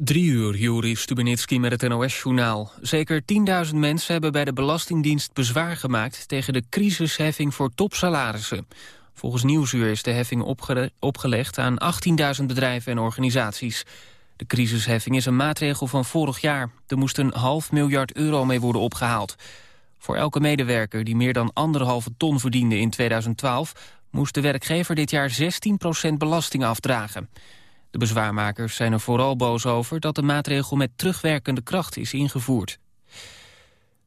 Drie uur, Juri Stubenitski met het NOS-journaal. Zeker 10.000 mensen hebben bij de Belastingdienst bezwaar gemaakt... tegen de crisisheffing voor topsalarissen. Volgens Nieuwsuur is de heffing opgelegd aan 18.000 bedrijven en organisaties. De crisisheffing is een maatregel van vorig jaar. Er moest een half miljard euro mee worden opgehaald. Voor elke medewerker die meer dan anderhalve ton verdiende in 2012... moest de werkgever dit jaar 16% belasting afdragen. De bezwaarmakers zijn er vooral boos over dat de maatregel met terugwerkende kracht is ingevoerd.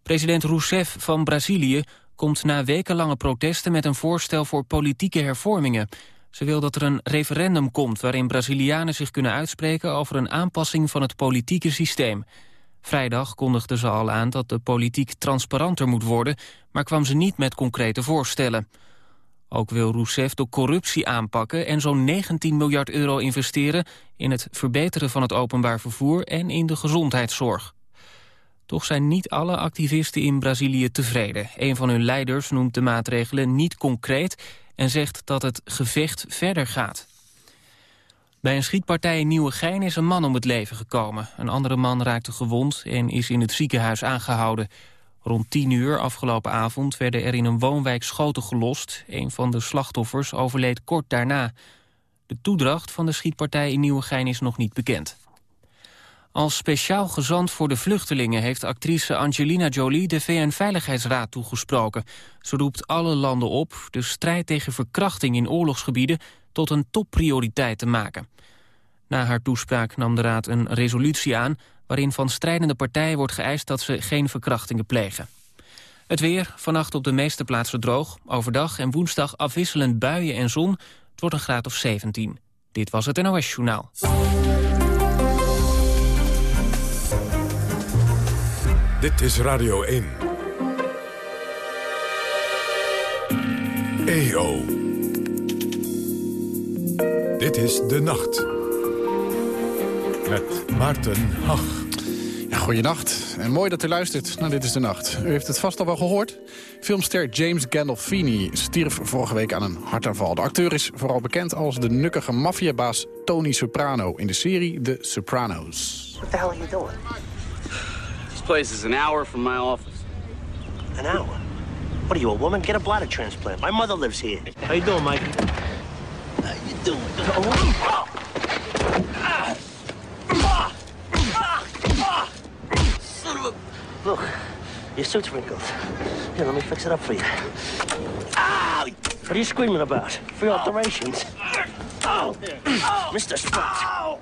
President Rousseff van Brazilië komt na wekenlange protesten met een voorstel voor politieke hervormingen. Ze wil dat er een referendum komt waarin Brazilianen zich kunnen uitspreken over een aanpassing van het politieke systeem. Vrijdag kondigde ze al aan dat de politiek transparanter moet worden, maar kwam ze niet met concrete voorstellen. Ook wil Rousseff de corruptie aanpakken en zo'n 19 miljard euro investeren in het verbeteren van het openbaar vervoer en in de gezondheidszorg. Toch zijn niet alle activisten in Brazilië tevreden. Een van hun leiders noemt de maatregelen niet concreet en zegt dat het gevecht verder gaat. Bij een schietpartij in Nieuwegein is een man om het leven gekomen. Een andere man raakte gewond en is in het ziekenhuis aangehouden. Rond 10 uur afgelopen avond werden er in een woonwijk schoten gelost. Een van de slachtoffers overleed kort daarna. De toedracht van de schietpartij in Nieuwegein is nog niet bekend. Als speciaal gezant voor de vluchtelingen heeft actrice Angelina Jolie de VN-veiligheidsraad toegesproken. Ze roept alle landen op de strijd tegen verkrachting in oorlogsgebieden tot een topprioriteit te maken. Na haar toespraak nam de raad een resolutie aan waarin van strijdende partijen wordt geëist dat ze geen verkrachtingen plegen. Het weer, vannacht op de meeste plaatsen droog. Overdag en woensdag afwisselend buien en zon. Het wordt een graad of 17. Dit was het NOS Journaal. Dit is Radio 1. EO. Dit is De Nacht. Met Maarten Hach. Ja, goedenacht en mooi dat u luistert naar Dit is de Nacht. U heeft het vast al wel gehoord. Filmster James Gandolfini stierf vorige week aan een hartaanval. De acteur is vooral bekend als de nukkige maffiabaas Tony Soprano... in de serie The Sopranos. What the hell are you doing? This place is an hour from my office. An hour? What are you, a woman? Get a bladder transplant. My mother lives here. How you doing, Mike? How you doing? Oh. Ah. Son of a... Look, your suit's wrinkled. Here, let me fix it up for you. Ow! What are you screaming about? Free alterations? Oh! Mr. Spot.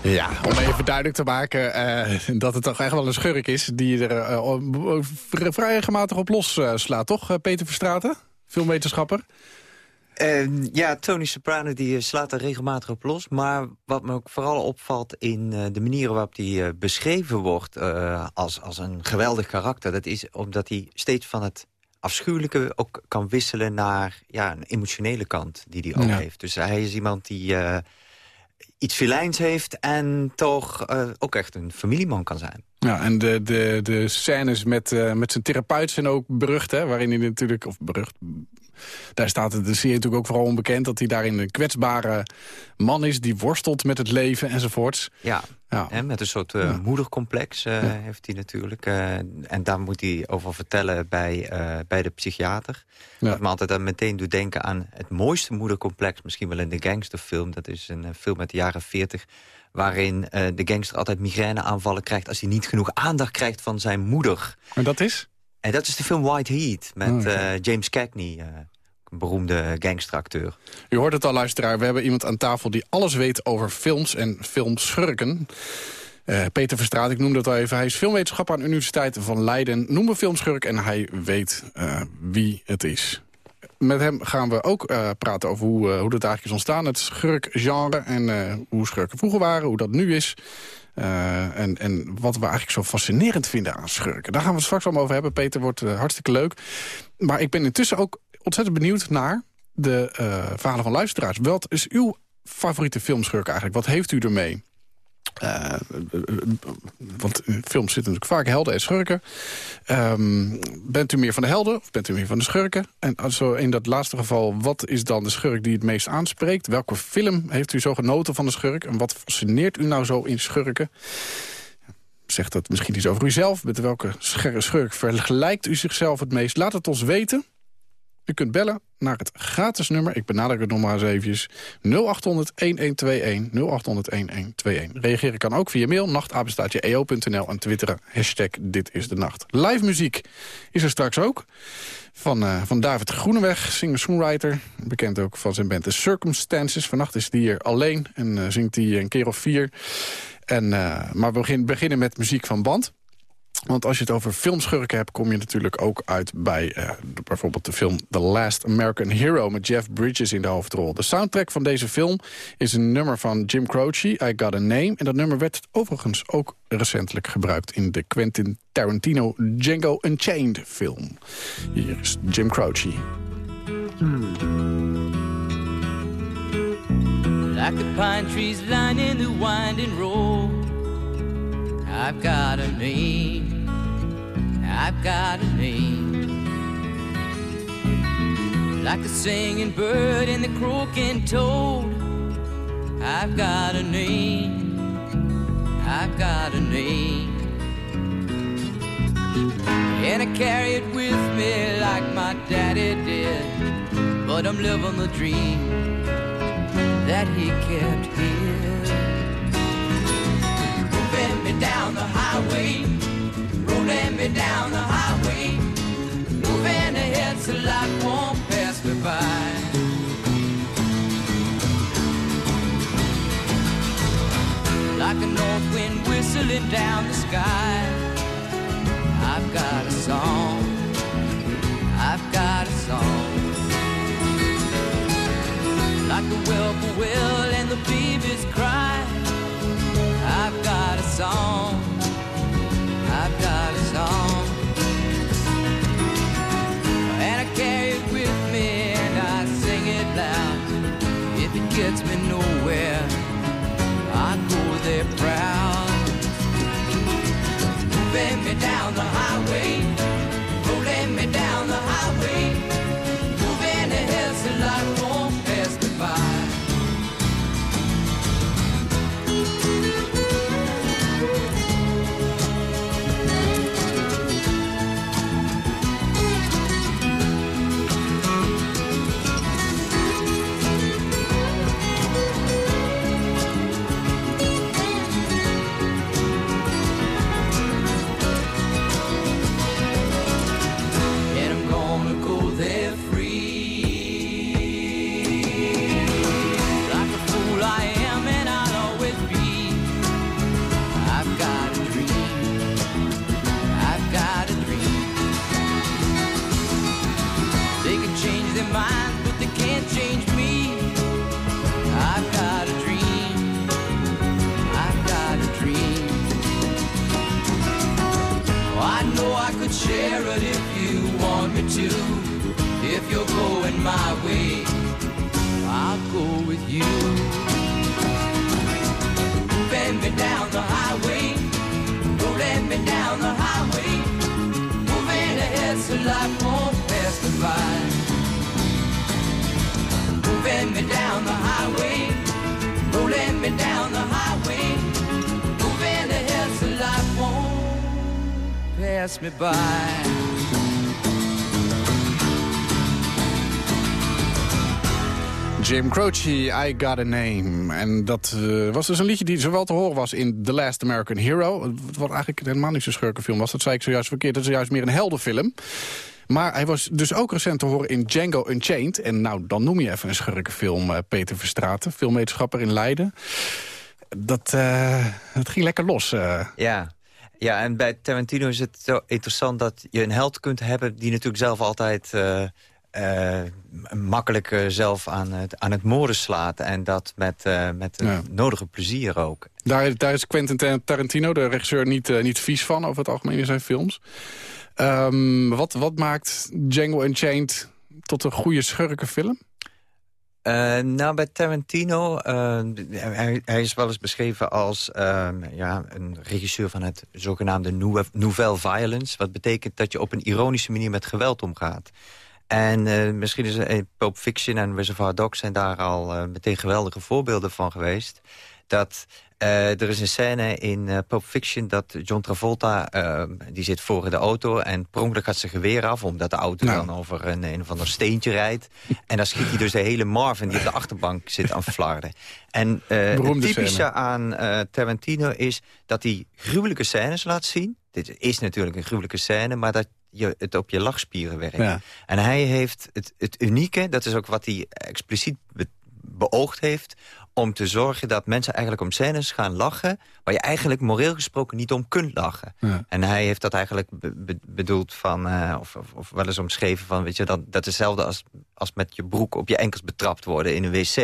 Ja, om even duidelijk te maken eh, dat het toch echt wel een schurk is... die er o- vrij regelmatig op los eh, slaat, toch, Peter Verstraten? Filmwetenschapper. Ja, Tony Soprano die eh, slaat er regelmatig op los. Maar wat me ook vooral opvalt in eh, de manier waarop hij eh, beschreven wordt... als, als een geweldig karakter... dat is omdat hij steeds van het afschuwelijke ook kan wisselen... naar ja, een emotionele kant die hij ook Ja. heeft. Dus hij is iemand die iets vilijns heeft... en toch ook echt een familieman kan zijn. Ja, en de, de, de scènes met, met zijn therapeut zijn ook berucht, hè? Waarin hij natuurlijk, of berucht... Daar staat het de serie natuurlijk ook vooral onbekend... dat hij daarin een kwetsbare man is die worstelt met het leven enzovoorts. Ja, Ja. Hè, met een soort eh, Ja. moedercomplex eh, heeft hij natuurlijk. eh, en daar moet hij over vertellen bij, bij de psychiater. Ja. Wat me altijd dan meteen doet denken aan het mooiste moedercomplex... misschien wel in de gangsterfilm. Dat is een film uit de jaren 40 waarin de gangster altijd migraineaanvallen krijgt... als hij niet genoeg aandacht krijgt van zijn moeder. En dat is? En dat is de film White Heat met Oh, eh, James Cagney... eh, een beroemde gangsteracteur. U hoort het al, luisteraar. We hebben iemand aan tafel die alles weet over films en filmschurken. Eh, Peter Verstraat, ik noemde het al even. Hij is filmwetenschapper aan de Universiteit van Leiden. Noem een filmschurk en hij weet wie het is. Met hem gaan we ook praten over hoe, hoe dat eigenlijk is ontstaan. Het schurkgenre en hoe schurken vroeger waren, hoe dat nu is. Eh, en, en wat we eigenlijk zo fascinerend vinden aan schurken. Daar gaan we het straks allemaal over hebben. Peter wordt eh, hartstikke leuk. Maar ik ben intussen ook ontzettend benieuwd naar de eh, verhalen van luisteraars. Wat is uw favoriete filmschurk eigenlijk? Wat heeft u ermee? Uh, want in films zitten natuurlijk vaak helden en schurken. Um, bent u meer van de helden of bent u meer van de schurken? En also in dat laatste geval, wat is dan de schurk die het meest aanspreekt? Welke film heeft u zo genoten van de schurk? En wat fascineert u nou zo in schurken? Zegt dat misschien iets over uzelf? Met welke schurk vergelijkt u zichzelf het meest? Laat het ons weten. U kunt bellen naar het gratis nummer. Ik benadruk het nog maar eens eventjes. 0800-1121. 0800-1121. Reageren kan ook via mail. Nachtapenstaatje eo.nl en twitteren. Hashtag dit is de nacht. Live muziek is er straks ook. Van, uh, van David Groeneweg, singer-songwriter. Bekend ook van zijn band The Circumstances. Vannacht is hij hier alleen en uh, zingt hij een keer of vier. En, uh, maar we beginnen met muziek van band. Want als je het over filmschurken hebt... kom je natuurlijk ook uit bij uh, bijvoorbeeld de film The Last American Hero... met Jeff Bridges in de hoofdrol. De soundtrack van deze film is een nummer van Jim Croce, I Got a Name. En dat nummer werd overigens ook recentelijk gebruikt... in de Quentin Tarantino Django Unchained film. Hier is Jim Croce. Like pine trees lining the winding road I've got a name. I've got a name. Like a singing bird and the croaking toad. I've got a name. I've got a name. And I carry it with me like my daddy did. But I'm living the dream that he kept here me down the highway, rolling me down the highway, moving ahead so life won't pass me by. Like a north wind whistling down the sky, I've got a song, I've got a song. Like the whippoorwill and the baby's cry song. I've got a song. And I carry it with me and I sing it loud. If it gets me nowhere, I go there proud. Moving me down the highway, Jim Croce, I Got a Name. En dat uh, was dus een liedje die zowel te horen was in The Last American Hero... wat eigenlijk helemaal niet zo'n schurkenfilm was. Dat zei ik zojuist verkeerd. Dat is juist meer een heldenfilm. Maar hij was dus ook recent te horen in Django Unchained. En nou, dan noem je even een schurkenfilm, uh, Peter Verstraten. Filmwetenschapper in Leiden. Dat, uh, dat ging lekker los. Ja, ja, en bij Tarantino is het zo interessant dat je een held kunt hebben... die natuurlijk zelf altijd uh, makkelijk uh, zelf aan het, aan het moorden slaat. En dat met, uh, met ja. nodige plezier ook. Daar, daar is Quentin Tarantino, de regisseur, niet, niet vies van over het algemeen in zijn films. Um, wat, wat maakt Django Unchained tot een goede schurkenfilm? Uh, nou, bij Tarantino, uh, hij, is wel eens beschreven als uh, ja, een regisseur van het zogenaamde nouvelle violence. Wat betekent dat je op een ironische manier met geweld omgaat. En misschien is Pulp Fiction en Reservoir Dogs zijn daar al meteen geweldige voorbeelden van geweest. Dat uh, er is een scène in uh, Pulp Fiction dat John Travolta... Uh, die zit voor de auto en pronkelijk gaat zijn geweer af... omdat de auto nou. dan over een, een of ander steentje rijdt. En dan schiet hij dus de hele Marvin die op de achterbank zit aan flarden. En het typische scène. aan Tarantino is dat hij gruwelijke scènes laat zien. Dit is natuurlijk een gruwelijke scène, maar dat je het op je lachspieren werkt. Ja. En hij heeft het, het unieke, dat is ook wat hij expliciet be beoogd heeft om te zorgen dat mensen eigenlijk om scènes gaan lachen... waar je eigenlijk moreel gesproken niet om kunt lachen. En hij heeft dat eigenlijk bedoeld van... Uh, of, of, of, wel eens omschreven van... weet je, dat, dat is hetzelfde als, als met je broek op je enkels betrapt worden in een wc...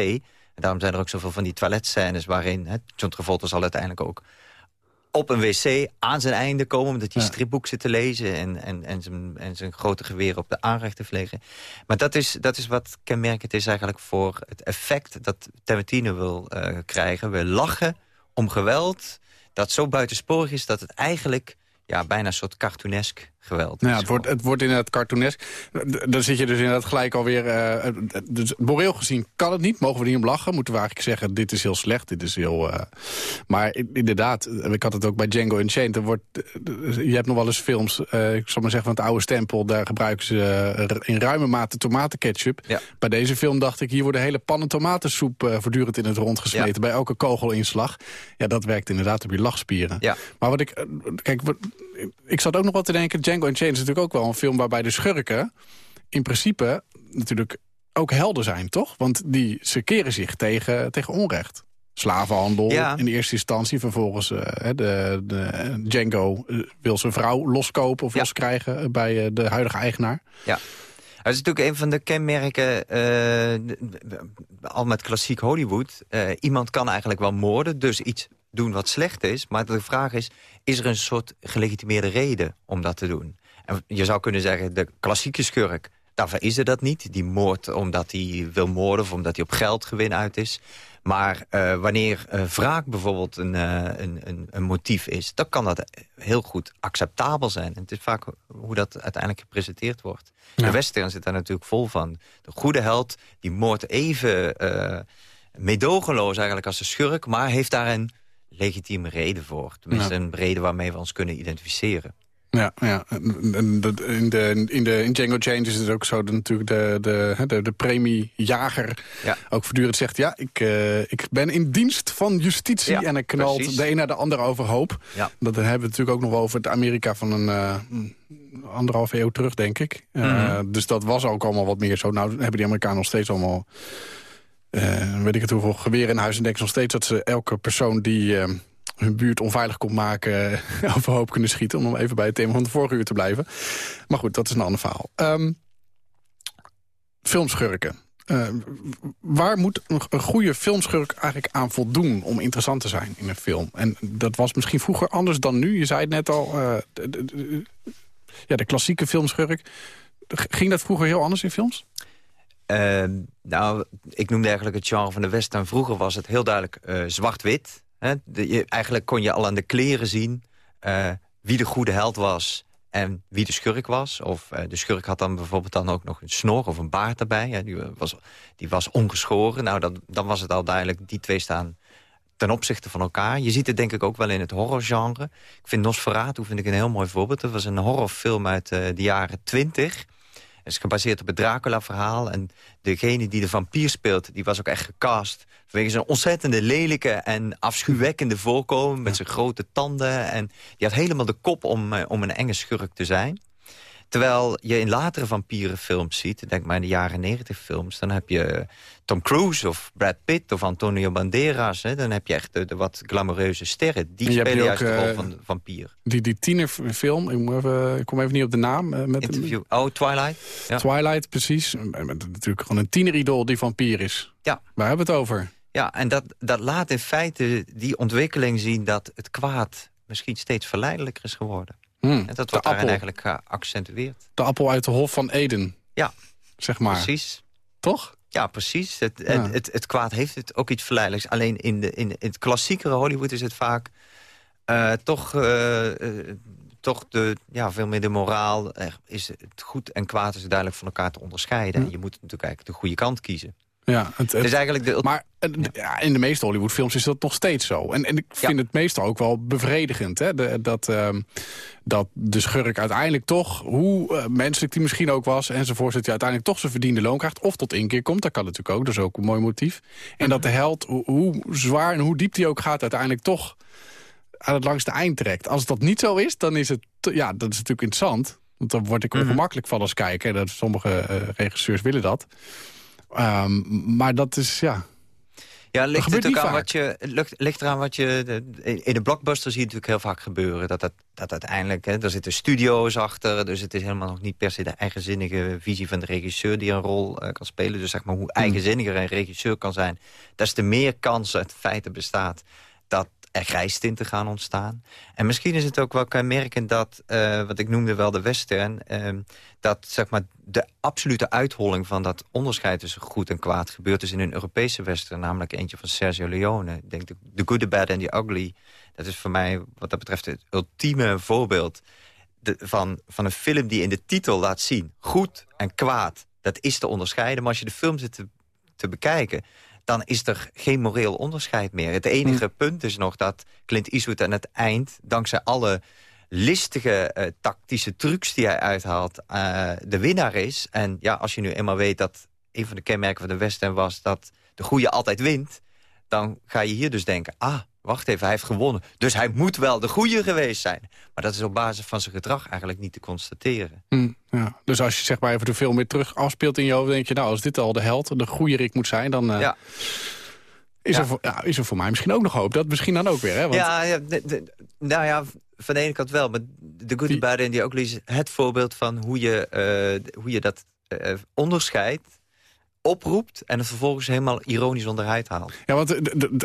En daarom zijn er ook zoveel van die toiletscènes waarin... Hè, John Travolta zal uiteindelijk ook op een wc aan zijn einde komen... omdat hij ja. stripboek zit te lezen en, en, en, zijn, en zijn grote geweer op de aanrecht te vliegen. Maar dat is, dat is wat kenmerkend is eigenlijk voor het effect... dat Tarantino wil uh, krijgen. We lachen om geweld dat zo buitensporig is... dat het eigenlijk ja, bijna een soort cartoonesk geweld. Nou ja, het, wordt, het wordt inderdaad cartoonesk. Dan zit je dus inderdaad gelijk alweer... Uh, dus moreel gezien kan het niet. Mogen we niet om lachen? Moeten we eigenlijk zeggen, dit is heel slecht, dit is heel... Uh, maar inderdaad, ik had het ook bij Django Unchained. Er wordt, je hebt nog wel eens films, uh, ik zal maar zeggen van het oude stempel... daar gebruiken ze in ruime mate tomatenketchup. Ja. Bij deze film dacht ik, hier worden hele pannen tomatensoep... voortdurend in het rond gesmeten bij elke kogelinslag. Ja, dat werkt inderdaad op je lachspieren. Ja. Maar wat ik... kijk, ik zat ook nog wat te denken... Django Unchained is natuurlijk ook wel een film waarbij de schurken... in principe natuurlijk ook helden zijn, toch? Want die, ze keren zich tegen, tegen onrecht. Slavenhandel in eerste instantie. Vervolgens uh, de, de, Django uh, wil zijn vrouw loskopen of ja. loskrijgen bij uh, de huidige eigenaar. Ja. Het is natuurlijk een van de kenmerken, al met klassiek Hollywood. iemand kan eigenlijk wel moorden, dus iets doen wat slecht is. Maar de vraag is, is er een soort gelegitimeerde reden om dat te doen? En je zou kunnen zeggen, de klassieke schurk, daarvoor is er dat niet. Die moordt omdat hij wil moorden of omdat hij op geldgewin uit is. Maar uh, wanneer uh, wraak bijvoorbeeld een, uh, een, een, een, motief is... dan kan dat heel goed acceptabel zijn. En het is vaak hoe dat uiteindelijk gepresenteerd wordt. Ja. De western zit daar natuurlijk vol van. De goede held die moordt even medogeloos eigenlijk als een schurk... maar heeft daar een legitieme reden voor. Tenminste, een reden waarmee we ons kunnen identificeren. Ja, ja. in, de, in, de, in Django Change is het ook zo dat natuurlijk de, de, de, de premiejager ja. ook voortdurend zegt... ja, ik, uh, ik ben in dienst van justitie en hij knalt precies. de een naar de ander overhoop. Ja. Dat hebben we natuurlijk ook nog over het Amerika van een uh, anderhalf eeuw terug, denk ik. Mm -hmm. uh, dus dat was ook allemaal wat meer zo. Nou hebben die Amerikanen nog steeds allemaal uh, weet ik het hoeveel geweren in huis. En denk nog steeds dat ze elke persoon die uh, hun buurt onveilig komt maken... overhoop kunnen schieten. Om even bij het thema van de vorige uur te blijven. Maar goed, dat is een ander verhaal. Um, filmschurken. Uh, waar moet een goede filmschurk eigenlijk aan voldoen om interessant te zijn in een film? En dat was misschien vroeger anders dan nu. Je zei het net al, ja, de klassieke filmschurk. Ging dat vroeger heel anders in films? Uh, nou, ik noemde eigenlijk het genre van de western. Vroeger was het heel duidelijk uh, zwart-wit. Eigenlijk kon je al aan de kleren zien uh, wie de goede held was en wie de schurk was. Of uh, de schurk had dan bijvoorbeeld dan ook nog een snor of een baard erbij. Ja, die, was, die was ongeschoren. Nou, dan, dan was het al duidelijk, die twee staan ten opzichte van elkaar. Je ziet het denk ik ook wel in het horrorgenre. Ik vind Nosferatu vind ik een heel mooi voorbeeld. Dat was een horrorfilm uit de jaren twintig... Het is gebaseerd op het Dracula-verhaal. En degene die de vampier speelt, die was ook echt gecast... vanwege zijn ontzettende lelijke en afschuwwekkende voorkomen... met zijn grote tanden. En die had helemaal de kop om, eh, om een enge schurk te zijn. Terwijl je in latere vampierenfilms ziet, denk maar in de jaren negentig films... dan heb je Tom Cruise of Brad Pitt of Antonio Banderas. Hè, dan heb je echt de, de wat glamoureuze sterren. Die spelen juist de rol uh, van vampier. Die, die tienerfilm, ik, even, ik kom even niet op de naam. Uh, met Interview. Oh, Twilight. Ja. Twilight, precies. Met, natuurlijk gewoon een tieneridool die vampier is. Ja. Waar hebben we het over? Ja, en dat, dat laat in feite die ontwikkeling zien... dat het kwaad misschien steeds verleidelijker is geworden. Hmm. En dat wordt daarin eigenlijk geaccentueerd. De appel uit de Hof van Eden. Ja. Zeg maar. Precies. Toch? Ja, precies. Het, Ja. Het, het, het kwaad heeft het ook iets verleidelijks. Alleen in, de, in het klassiekere Hollywood is het vaak eh, toch, eh, eh, toch de, ja, veel meer de moraal. Er is het goed en kwaad is duidelijk van elkaar te onderscheiden. Hm. En je moet natuurlijk eigenlijk de goede kant kiezen. Ja, het, het- Dus eigenlijk de, maar ja, in de meeste Hollywoodfilms is dat nog steeds zo. En, en ik vind het meestal ook wel bevredigend. Hè? De- dat, ehm, dat de schurk uiteindelijk toch, hoe eh, menselijk die misschien ook was... enzovoort, dat hij uiteindelijk toch zijn verdiende loon krijgt... of tot inkeer komt, dat kan natuurlijk ook. Dat is ook een mooi motief. En dat de held, hoe, hoe zwaar en hoe diep die ook gaat... uiteindelijk toch aan het langste eind trekt. Als dat niet zo is, dan is het... Ja, dat is natuurlijk interessant. Want dan word ik ongemakkelijk van als kijker. Dat sommige eh, regisseurs willen dat. Ehm, maar dat is, ja... Ja, ligt het ook aan vaak. wat je, ligt, ligt eraan wat je... in de blockbuster zie je natuurlijk heel vaak gebeuren. Dat, dat, dat uiteindelijk, hè, er zitten studio's achter. Dus het is helemaal nog niet per se de eigenzinnige visie van de regisseur... die een rol eh, kan spelen. Dus zeg maar hoe eigenzinniger een regisseur kan zijn... des te meer kans het feit bestaat dat er grijstinten gaan ontstaan. En misschien is het ook wel kenmerkend dat, eh, wat ik noemde wel de western... eh, dat zeg maar, de absolute uitholling van dat onderscheid tussen goed en kwaad... gebeurt dus in een Europese western, namelijk eentje van Sergio Leone. Ik denk, The Good, The Bad and The Ugly... dat is voor mij wat dat betreft het ultieme voorbeeld... Van, van een film die in de titel laat zien... goed en kwaad, dat is te onderscheiden. Maar als je de film zit te, te bekijken dan is er geen moreel onderscheid meer. Het enige punt is nog dat Clint Eastwood aan het eind... dankzij alle listige eh, tactische trucs die hij uithaalt... eh, de winnaar is. En ja, als je nu eenmaal weet dat een van de kenmerken van de Western was... dat de goede altijd wint, dan ga je hier dus denken... ah, wacht even, hij heeft gewonnen. Dus hij moet wel de goede geweest zijn. Maar dat is op basis van zijn gedrag eigenlijk niet te constateren. Hm, ja. Dus als je zeg maar even de film weer terug afspeelt in je hoofd... denk je, nou, als dit al de held, de goede Rick moet zijn... dan eh, Ja. is, Ja. Er voor, ja, is er voor mij misschien ook nog hoop. Dat misschien dan ook weer, hè? Want, Ja, ja de- de- nou ja, van de ene kant wel. Maar de Good, Die- Bad and the Ugly is het voorbeeld van hoe je, eh, hoe je dat eh, onderscheid oproept... en het vervolgens helemaal ironisch onderuit haalt. ja, want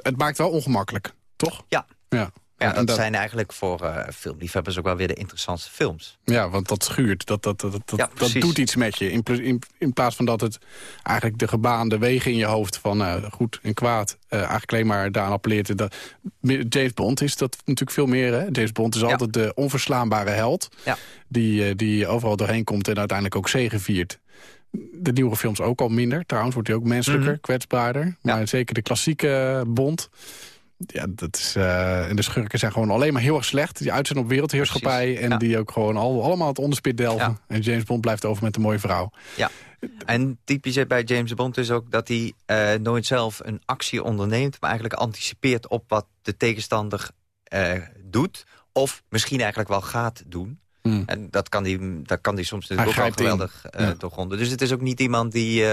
het maakt wel ongemakkelijk, toch? Ja. Ja, Ja, en dat, dat- zijn eigenlijk voor eh, filmliefhebbers ook wel weer de interessantste films. ja want dat schuurt. Dat, dat, dat, dat, Ja, dat doet iets met je. In, in, in plaats van dat het eigenlijk de gebaande wegen in je hoofd... van eh, goed en kwaad eh, eigenlijk alleen maar daaraan appelleert. Dat, James Bond is dat natuurlijk veel meer. Hè? James Bond is Ja. altijd de onverslaanbare held... Ja. Die, die overal doorheen komt en uiteindelijk ook zegeviert. De nieuwe films ook al minder. Trouwens wordt hij ook menselijker, Mhm. kwetsbaarder. Maar zeker de klassieke Bond... Ja, dat is, eh, en de schurken zijn gewoon alleen maar heel erg slecht. Die uit zijn op wereldheerschappij. Precies, En ja. die ook gewoon al, allemaal het onderspit delven. Ja. En James Bond blijft over met een mooie vrouw. Ja. En typisch bij James Bond is ook dat hij eh, nooit zelf een actie onderneemt... maar eigenlijk anticipeert op wat de tegenstander eh, doet... of misschien eigenlijk wel gaat doen. Hmm. En dat kan hij dat kan die soms natuurlijk ook wel grijpt in. geweldig Ja. Dus het is ook niet iemand die...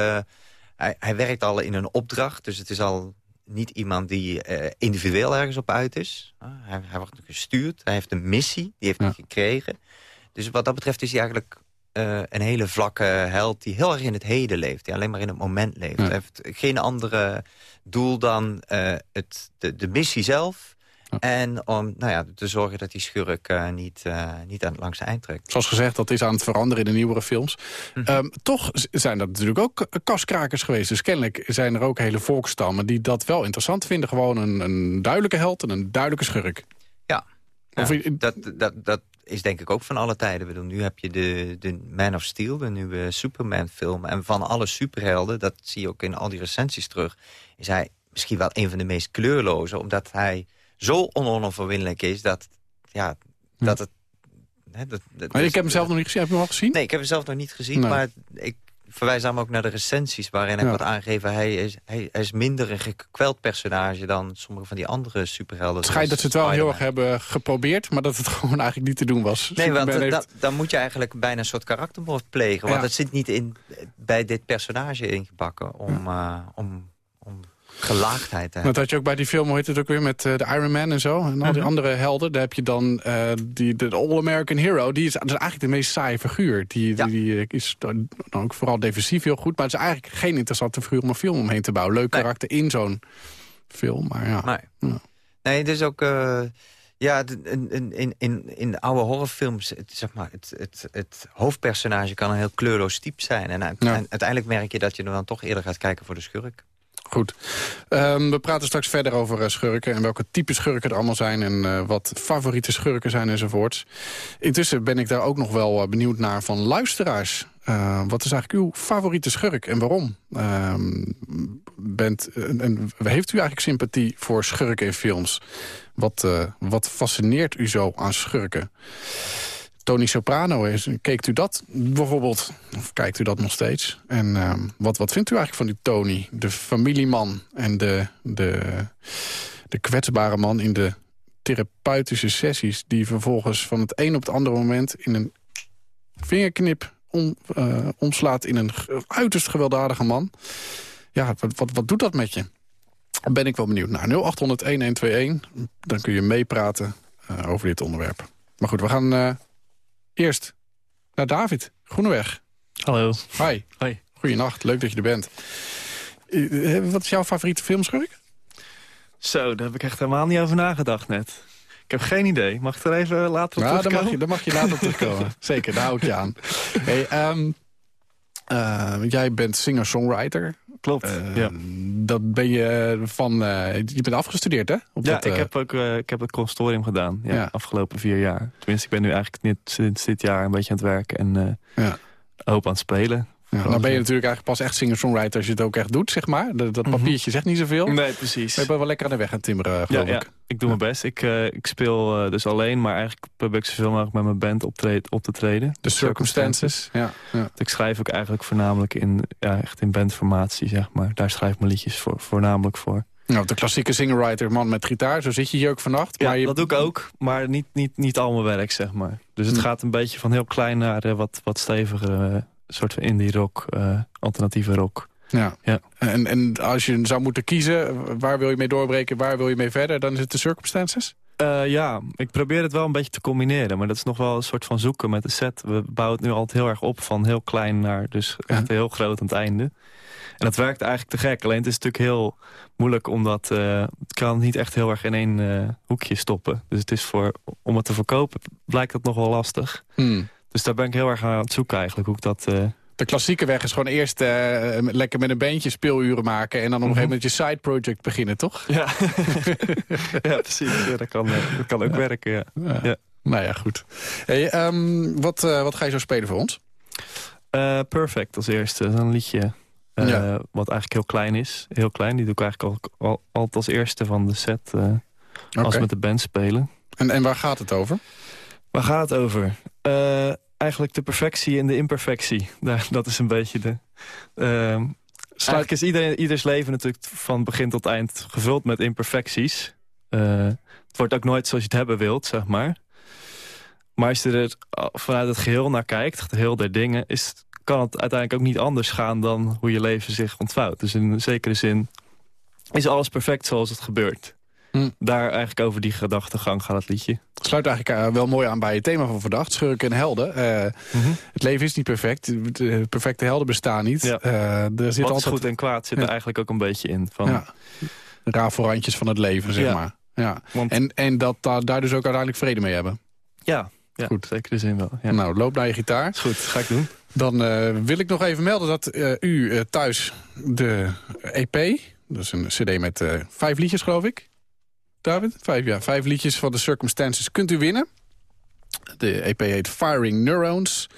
hij, hij werkt al in een opdracht, dus het is al niet iemand die eh, individueel ergens op uit is. Ah, hij, hij wordt gestuurd, hij heeft een missie, die heeft Ja. hij gekregen. Dus wat dat betreft is hij eigenlijk eh, een hele vlakke held... die heel erg in het heden leeft, die alleen maar in het moment leeft. Ja. Hij heeft geen andere doel dan eh, het, de, de missie zelf... En om nou ja, te zorgen dat die schurk eh, niet, eh, niet aan het langste eind trekt. Zoals gezegd, dat is aan het veranderen in de nieuwere films. Mhm. Ehm, toch zijn dat natuurlijk ook kaskrakers geweest. Dus kennelijk zijn er ook hele volkstammen die dat wel interessant vinden. Gewoon een, een duidelijke held en een duidelijke schurk. Ja, Of Ja, i- dat, dat, dat is denk ik ook van alle tijden. Ik bedoel, nu heb je de, de Man of Steel, de nieuwe Superman-film. En van alle superhelden, dat zie je ook in al die recensies terug... is hij misschien wel een van de meest kleurloze... omdat hij zo onoverwinnelijk is dat, ja, dat het... Hè, dat, dat- Maar ik heb hem zelf nog niet gezien. Heb je hem al gezien? Nee, ik heb hem zelf nog niet gezien, Nee. maar ik verwijs dan ook naar de recensies... waarin hij Ja. wordt aangegeven, hij is, hij, hij is minder een gekweld personage... dan sommige van die andere superhelden. Het schijnt dat ze het wel heel erg hebben geprobeerd... maar dat het gewoon eigenlijk niet te doen was. Nee, want Superman da- heeft- dan moet je eigenlijk bijna een soort karaktermoord plegen. Want Ja. het zit niet in, bij dit personage ingebakken om, eh, om gelaagdheid. Dat had je ook bij die film, hoe heet het ook weer, met eh, de Iron Man en zo. En al die Mhm. andere helden. Daar heb je dan eh, die, de All-American Hero. Die is, dat is eigenlijk de meest saaie figuur. Die, Ja. die, die eh, is dan ook vooral defensief heel goed. Maar het is eigenlijk geen interessante figuur om een film omheen te bouwen. Leuk Nee. karakter in zo'n film, maar ja. Nee. Ja. nee, het is ook... eh, Ja, in, in, in, de oude horrorfilms, het, zeg maar, het, het, het hoofdpersonage kan een heel kleurloos type zijn. En, uit- Ja. en uiteindelijk merk je dat je dan toch eerder gaat kijken voor de schurk. Goed. Ehm, we praten straks verder over eh, schurken en welke type schurken er allemaal zijn... en eh, wat favoriete schurken zijn enzovoorts. Intussen ben ik daar ook nog wel eh, benieuwd naar van luisteraars. Eh, wat is eigenlijk uw favoriete schurk en waarom? Ehm, bent, en, heeft u eigenlijk sympathie voor schurken in films? Wat, wat fascineert u zo aan schurken? Tony Soprano, is, keekt u dat bijvoorbeeld? Of kijkt u dat nog steeds? En ehm, wat, wat vindt u eigenlijk van die Tony? De familieman en de, de, de kwetsbare man in de therapeutische sessies... die vervolgens van het een op het andere moment in een vingerknip eh, omslaat... in een uiterst gewelddadige man. Ja, wat, wat, wat doet dat met je? Ben ik wel benieuwd naar. 0800-1121, dan kun je meepraten eh, over dit onderwerp. Maar goed, we gaan eh, eerst naar David Groeneweg. Hallo. Hi. Hoi. Goeienacht, leuk dat je er bent. Eh, eh, Wat is jouw favoriete filmschurk? Zo, daar heb ik echt helemaal niet over nagedacht net. Ik heb geen idee. Mag ik er even later op Ja, daar terugkomen? mag, je, daar mag je later op terugkomen. Zeker, daar hou ik je aan. Hey, ehm, eh, jij bent singer-songwriter. Klopt, Eh, ja. Dat ben je van... eh, je bent afgestudeerd, hè? Op Ja, dat, ik eh, heb ook ik heb het consortium gedaan. Ja, Ja. Afgelopen vier jaar. Tenminste, ik ben nu eigenlijk net sinds dit jaar een beetje aan het werken. En Ja. hoop aan het spelen. Ja, nou ben je natuurlijk eigenlijk pas echt singer-songwriter als je het ook echt doet, zeg maar. Dat, dat Mhm. papiertje zegt niet zoveel. Nee, precies. Maar je bent wel lekker aan de weg aan het timmeren, Ja, geloof ja, ik. ik doe mijn best. Ik, eh, ik speel eh, dus alleen, maar eigenlijk probeer ik zoveel mogelijk met mijn band optreed, op te treden. De circumstances. Ja, ja. Ik schrijf ook eigenlijk voornamelijk in, ja, echt in bandformatie, zeg maar. Daar schrijf ik mijn liedjes voor, voornamelijk voor. Nou, de klassieke singer-writer, man met gitaar. Zo zit je hier ook vannacht. Ja, maar je... dat doe ik ook, maar niet, niet, niet al mijn werk, zeg maar. Dus het Hm. gaat een beetje van heel klein naar eh, wat, wat steviger... soort van indie rock, eh, alternatieve rock. Ja. Ja. En, en als je zou moeten kiezen, waar wil je mee doorbreken, waar wil je mee verder, dan is het de circumstances? Eh, ja, ik probeer het wel een beetje te combineren. Maar dat is nog wel een soort van zoeken met de set. We bouwen het nu altijd heel erg op van heel klein naar dus echt heel groot aan het einde. En dat werkt eigenlijk te gek. Alleen het is natuurlijk heel moeilijk omdat eh, het kan niet echt heel erg in één hoekje stoppen. Dus het is voor, om het te verkopen blijkt dat nog wel lastig. Hmm. Dus daar ben ik heel erg aan het zoeken eigenlijk. Hoe ik dat... eh, De klassieke weg is gewoon eerst eh, lekker met een bandje speeluren maken... en dan op een gegeven moment je side project beginnen, toch? Ja, ja precies. Ja, dat, kan, eh, dat kan ook werken, ja. Ja. Nou ja, goed. Hey, ehm, wat, wat ga je zo spelen voor ons? Perfect als eerste. Een liedje Ja. wat eigenlijk heel klein is. Heel klein. Die doe ik eigenlijk al, al, altijd als eerste van de set als we met de band spelen. En, en waar gaat het over? Waar gaat het over? Eh, eigenlijk de perfectie en de imperfectie. Daar, dat is een beetje de... Eigenlijk is iedereen, ieders leven natuurlijk van begin tot eind gevuld met imperfecties. Eh, het wordt ook nooit zoals je het hebben wilt, zeg maar. Maar als je er vanuit het geheel naar kijkt, het geheel der dingen... Is, kan het uiteindelijk ook niet anders gaan dan hoe je leven zich ontvouwt. Dus in een zekere zin is alles perfect zoals het gebeurt. Hm. Daar eigenlijk over die gedachtegang gaat het liedje. Sluit eigenlijk eh, wel mooi aan bij het thema van vandaag, schurken en helden. Eh, Het leven is niet perfect, de perfecte helden bestaan niet. Ja. Eh, er zit Wat altijd goed en kwaad zit Ja. er eigenlijk ook een beetje in. Van, ja, van het leven, zeg Ja. maar. Ja. Want- En, en dat da- daar dus ook uiteindelijk vrede mee hebben. ja, ja Goed. zeker de zin wel. Ja. Nou, loop naar je gitaar. is goed, ga ik doen. Dan eh, wil ik nog even melden dat eh, u eh, thuis de EP... dat is een cd met eh, vijf liedjes, geloof ik. David? Vijf, ja. Vijf liedjes van de Circumstances kunt u winnen. De EP heet Firing Neurons.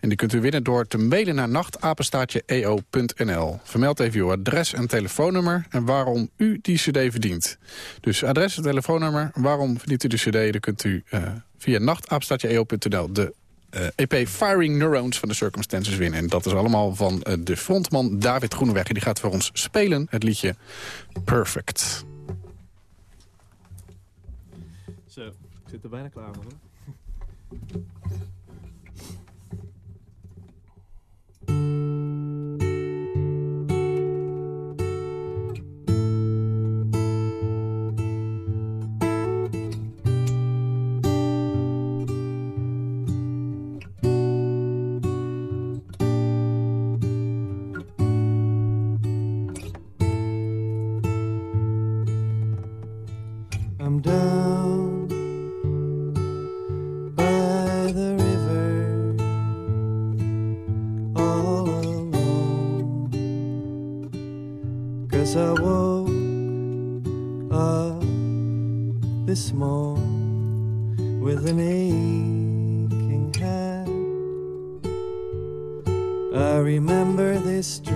En die kunt u winnen door te mailen naar nachtapenstaartje.eo.nl. Vermeld even uw adres en telefoonnummer en waarom u die cd verdient. Dus adres en telefoonnummer, waarom verdient u de cd... dan kunt u eh, via nachtapenstaartje.eo.nl de eh, EP Firing Neurons van de Circumstances winnen. En dat is allemaal van eh, de frontman David Groeneweg. En die gaat voor ons spelen het liedje Perfect. Ik zit er bijna klaar voor. I'm down I woke up this morning with an aching head, I remember this dream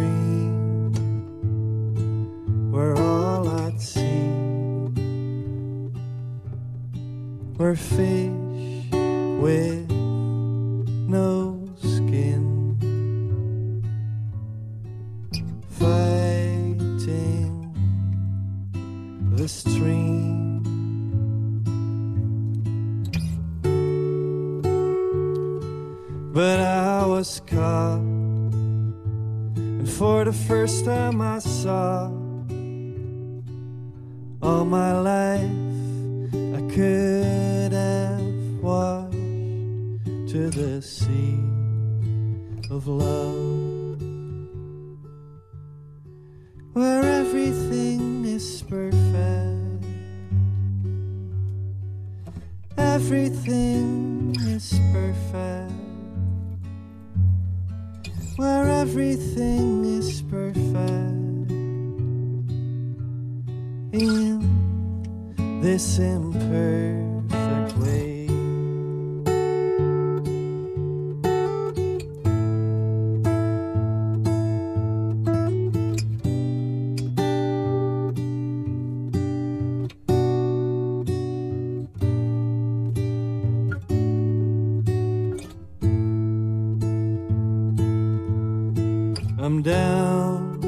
I'm down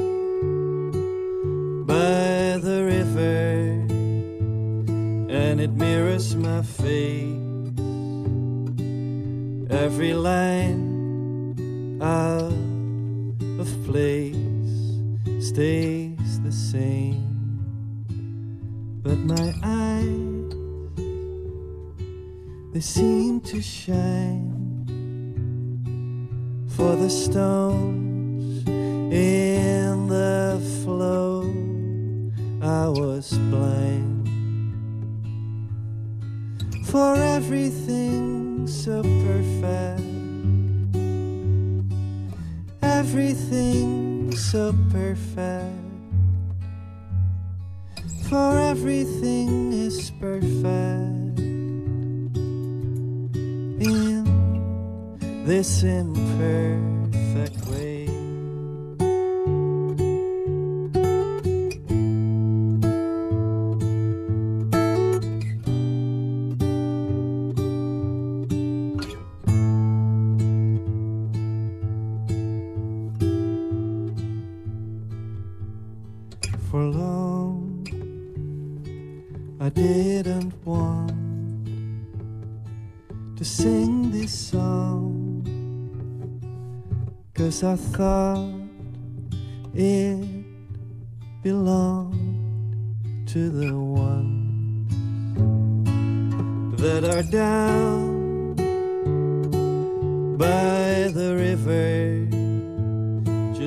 by the river and it mirrors my face. Every line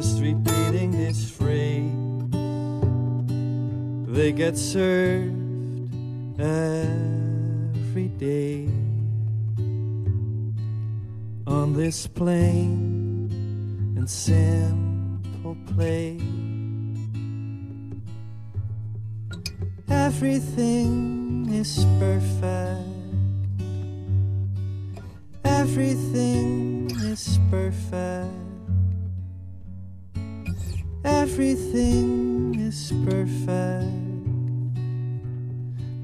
just repeating this phrase. They get served every day on this plain and simple play. Everything is perfect. Everything is perfect. Everything is perfect.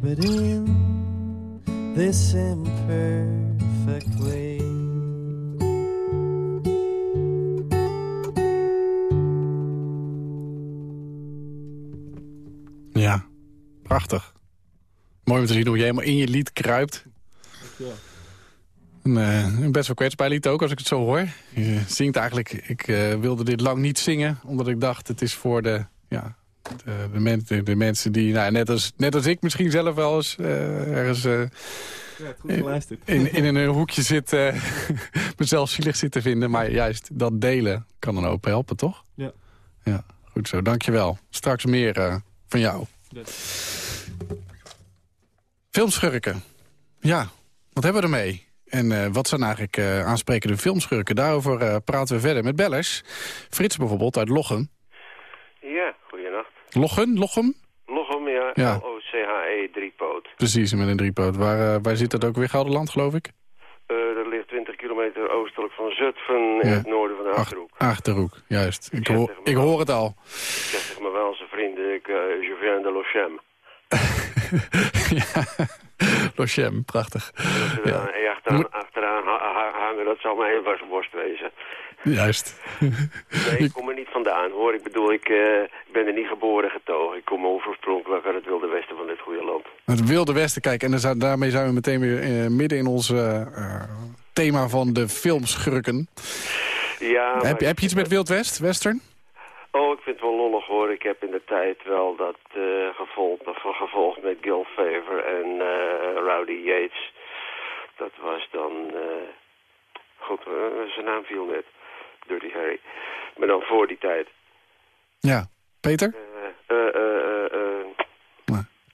But in this imperfect way. Ja, prachtig. Mooi om te zien hoe je helemaal in je lied kruipt. Eh, een best wel kwetsbaar lied ook, als ik het zo hoor. Je zingt eigenlijk, ik eh, wilde dit lang niet zingen... omdat ik dacht, het is voor de, ja, de, de, men- de, de mensen die, nou, net, als, net als ik misschien zelf wel eens... eh, ergens eh, goed in, in een hoekje zit, eh, mezelf zielig zit te vinden. Maar juist dat delen kan dan ook helpen, toch? Ja. Ja, goed zo. Dankjewel. Straks meer eh, van jou. Filmschurken. Ja, wat hebben we ermee? En eh, wat zijn eigenlijk eh, aansprekende filmschurken? Daarover eh, praten we verder met bellers. Frits bijvoorbeeld uit Lochem. Ja, goeienacht. Lochem? Lochem? Lochem, ja. Ja. L-O-C-H-E, driepoot. Precies, met een driepoot. Waar, waar zit dat ook weer? Gelderland, geloof ik? Dat ligt 20 kilometer oostelijk van Zutphen in het noorden van de Ach- Achterhoek. Achterhoek, juist. Ik, hoor- ik wel. hoor het al. Ik zeg tegen mijn Waalse vrienden, ik, je viens de Lochem. ja. Lochem, prachtig. Ja. Achteraan, hangen, dat zal mijn was worst wezen. Juist. Nee, ik kom er niet vandaan hoor. Ik bedoel, ik, eh, ik ben er niet geboren getogen. Ik kom oorspronkelijk uit het wilde westen van dit goede land. Het Wilde Westen, kijk, en dan zou- daarmee zijn we meteen weer eh, midden in ons eh, thema van de filmschurken. Ja, heb, je, heb je iets met Wild West, Western? Oh, ik vind het wel lollig hoor. Ik heb in de tijd wel dat eh, gevolgd, gevolgd met Gil Favor en Rowdy Yates. Dat was dan... eh goed, eh, zijn naam viel net. Dirty Harry. Maar dan voor die tijd. Ja. Peter? Eh.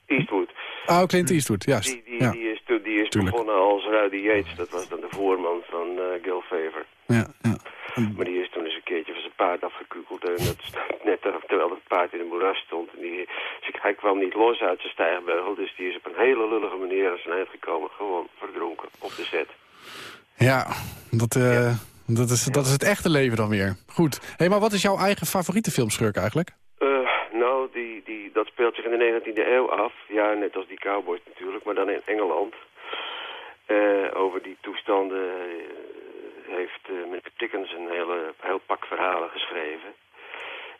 Eastwood. Oh, Clint Eastwood, juist. Die, die, Ja, die is, die is Tuurlijk. begonnen als Rowdy Yates. Dat was dan de voorman van Gil Favor. ja, ja. Maar die is toen eens een keertje van zijn paard afgekukeld. En dat net ter- terwijl het paard in een moeras stond. En die, hij kwam niet los uit zijn stijgbeugel. Dus die is op een hele lullige manier aan zijn eind gekomen. Gewoon verdronken op de set. Ja, dat, eh, Dat, is, dat is het echte leven dan weer. Goed. Hey, maar wat is jouw eigen favoriete filmschurk eigenlijk? Eh, nou, die, die, dat speelt zich in de 19e eeuw af. Ja, net als die cowboys natuurlijk, maar dan in Engeland. Eh, over die toestanden heeft eh, meneer Dickens een hele, heel pak verhalen geschreven.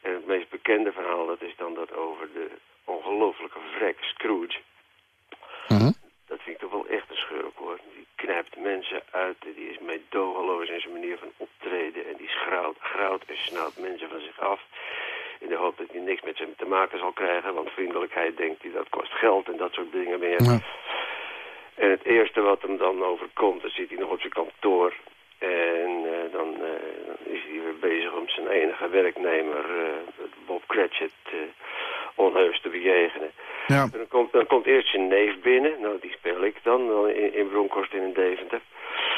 En het meest bekende verhaal dat is dan dat over de ongelofelijke vrek Scrooge. Mhm. Dat vind ik toch wel echt een schurk hoor. Die knijpt mensen uit, die is meedogenloos in zijn manier van optreden. En die schrouwt, grauwt en snauwt mensen van zich af. In de hoop dat hij niks met ze te maken zal krijgen. Want vriendelijkheid denkt hij dat kost geld en dat soort dingen meer. En het eerste wat hem dan overkomt, dan zit hij nog op zijn kantoor. En eh, dan, eh, dan is hij weer bezig om zijn enige werknemer, eh, Bob Cratchit, onheus te bejegenen. Ja. En dan, komt, dan komt eerst zijn neef binnen. Nou, die speel ik dan, in, in Bronkhorst en in Deventer.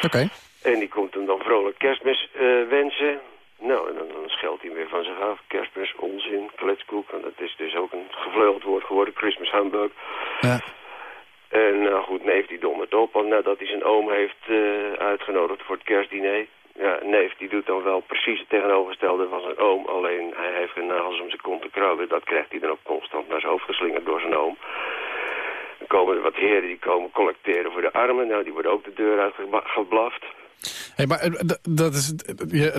Oké. En die komt hem dan vrolijk kerstmis wensen. Nou, en dan, dan scheldt hij weer van zich af. Kerstmis, onzin, kletskoek. En dat is dus ook een gevleugeld woord geworden, Christmas humbug. Ja. En nou goed, neef die dom het op. Want nadat hij zijn oom heeft eh, uitgenodigd voor het kerstdiner. Ja, neef die doet dan wel precies het tegenovergestelde van zijn oom. Alleen hij heeft geen nagels om zijn kont te krabben. Dat krijgt hij dan ook constant naar zijn hoofd geslingerd door zijn oom. Dan komen er wat heren die komen collecteren voor de armen. Nou, die worden ook de deur uitgeblaft. Hey, maar eh, dat is,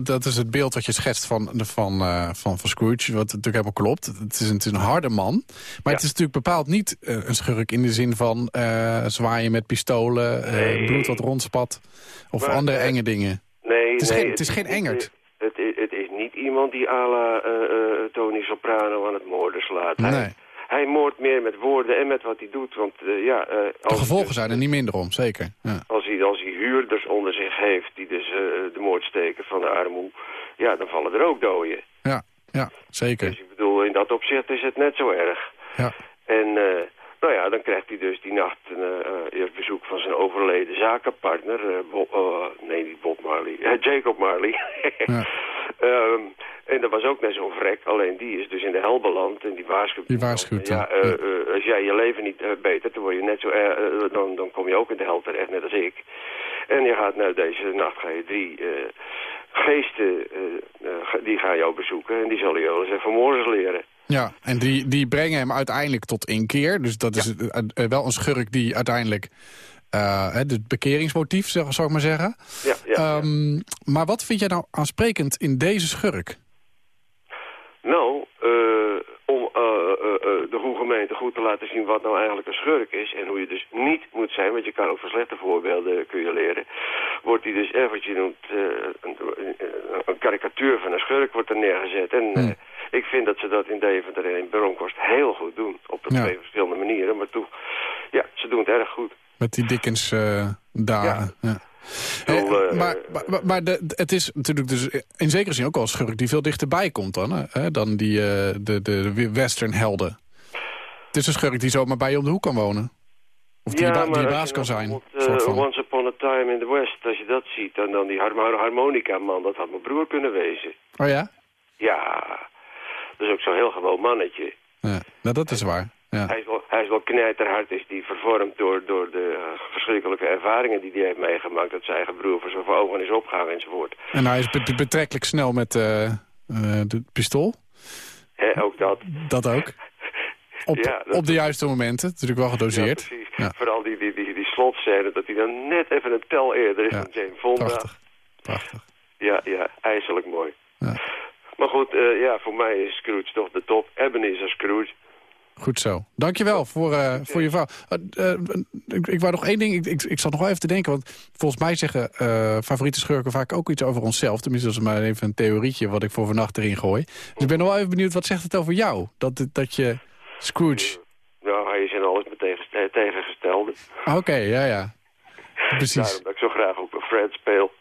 dat is het beeld wat je schetst van, van, eh, van, van Scrooge, wat natuurlijk helemaal klopt. Het is een, het is een harde man, maar Ja. het is natuurlijk bepaald niet eh, een schurk in de zin van zwaaien met pistolen, Nee. bloed wat rondspat of Maar, andere enge dingen. Nee, Het is nee, geen- het is geen engert. Het, is- het is niet iemand die à la Tony Soprano aan het moorden slaat. Nee, hij moordt meer met woorden en met wat hij doet. Want eh, ja, eh, de als, gevolgen zijn er niet minder om, zeker. Ja. als, hij, als hij huurders onder zich heeft die dus eh, de moord steken van de armoe... ja, dan vallen er ook doden. Ja, ja, zeker. Dus ik bedoel, in dat opzicht is het net zo erg. Ja. En nou ja, dan krijgt hij dus die nacht een, eh, eh, eerst bezoek van zijn overleden zakenpartner. eh, eh, nee, niet Bob Marley. eh, Jacob Marley. Ja. Ehm, en dat was ook net zo'n vrek. Alleen die is dus in de hel beland en die waarschuwt. Die waarschuwt Ja, eh, eh, als jij je leven niet eh, betert, dan word je net zo eh, dan, dan kom je ook in de hel terecht, net als ik. En je gaat nou deze nacht ga je drie eh, geesten, eh, eh, die gaan jou bezoeken en die zullen je wel eens even Mozes leren. Ja, en die, die brengen hem uiteindelijk tot inkeer. Dus dat is eh, wel een schurk die uiteindelijk... eh, het bekeringsmotief, zeg- zou ik maar zeggen. Ja, ja, ja. Ehm, Maar wat vind jij nou aansprekend in deze schurk? Nou, eh, om eh, eh, eh, de goede gemeente goed te laten zien wat nou eigenlijk een schurk is... en hoe je dus niet moet zijn, want je kan ook van slechte voorbeelden kun je leren... wordt hij dus eventjes noemt, eh, een, een- een karikatuur van een schurk wordt er neergezet. En eh, Hmm. ik vind dat ze dat in Deventer en in Bronkhorst heel goed doen. Op de Ja. twee verschillende manieren, maar toch, ja, ze doen het erg goed. Met die Dickens eh, dagen. Ja. Eh, eh, maar maar, maar- de, het is natuurlijk dus in zekere zin ook wel een schurk die veel dichterbij komt dan, hè, dan die, eh, de, de western helden. Het is een schurk die zomaar bij je om de hoek kan wonen. Of die, ba- als baas kan nou zijn. soort eh, van. Once Upon a Time in the West, als je dat ziet... en dan die harmo- harmonica-man, dat had mijn broer kunnen wezen. Oh ja? Ja, dat is ook zo'n heel gewoon mannetje. Ja. Nou, dat is waar. Ja. Hij is wel, hij is wel knijterhard, is die vervormd door, door de eh, verschrikkelijke ervaringen die hij heeft meegemaakt. Dat zijn eigen broer voor zijn ogen is opgehangen enzovoort. En hij is be- betrekkelijk snel met eh eh, de pistool. Hè, ook dat. Dat ook. Op, Ja, op de juiste momenten. Natuurlijk wel gedoseerd. Ja, precies. Ja. Vooral die, die, die, die slotscène, dat hij dan net even een tel eerder is dan Jane Fonda. Prachtig. Prachtig. Ja, ja, ijselijk mooi. Ja. Maar goed, eh, ja, voor mij is Scrooge toch de top. Ebenezer Scrooge. Goed zo. Dankjewel voor, eh, voor je verhaal. Eh, ik, ik wou nog één ding. Ik, ik, ik zat nog wel even te denken. Want volgens mij zeggen favoriete schurken vaak ook iets over onszelf. Tenminste, dat is maar even een theorietje wat ik voor vannacht erin gooi. Dus ik ben nog wel even benieuwd. Wat zegt het over jou? Dat, dat je Scrooge... Nou, hij is in alles met tegen, tegengestelde. Ah, Oké, ja, ja. Precies. Daarom dat ik zo graag ook een Fred speel.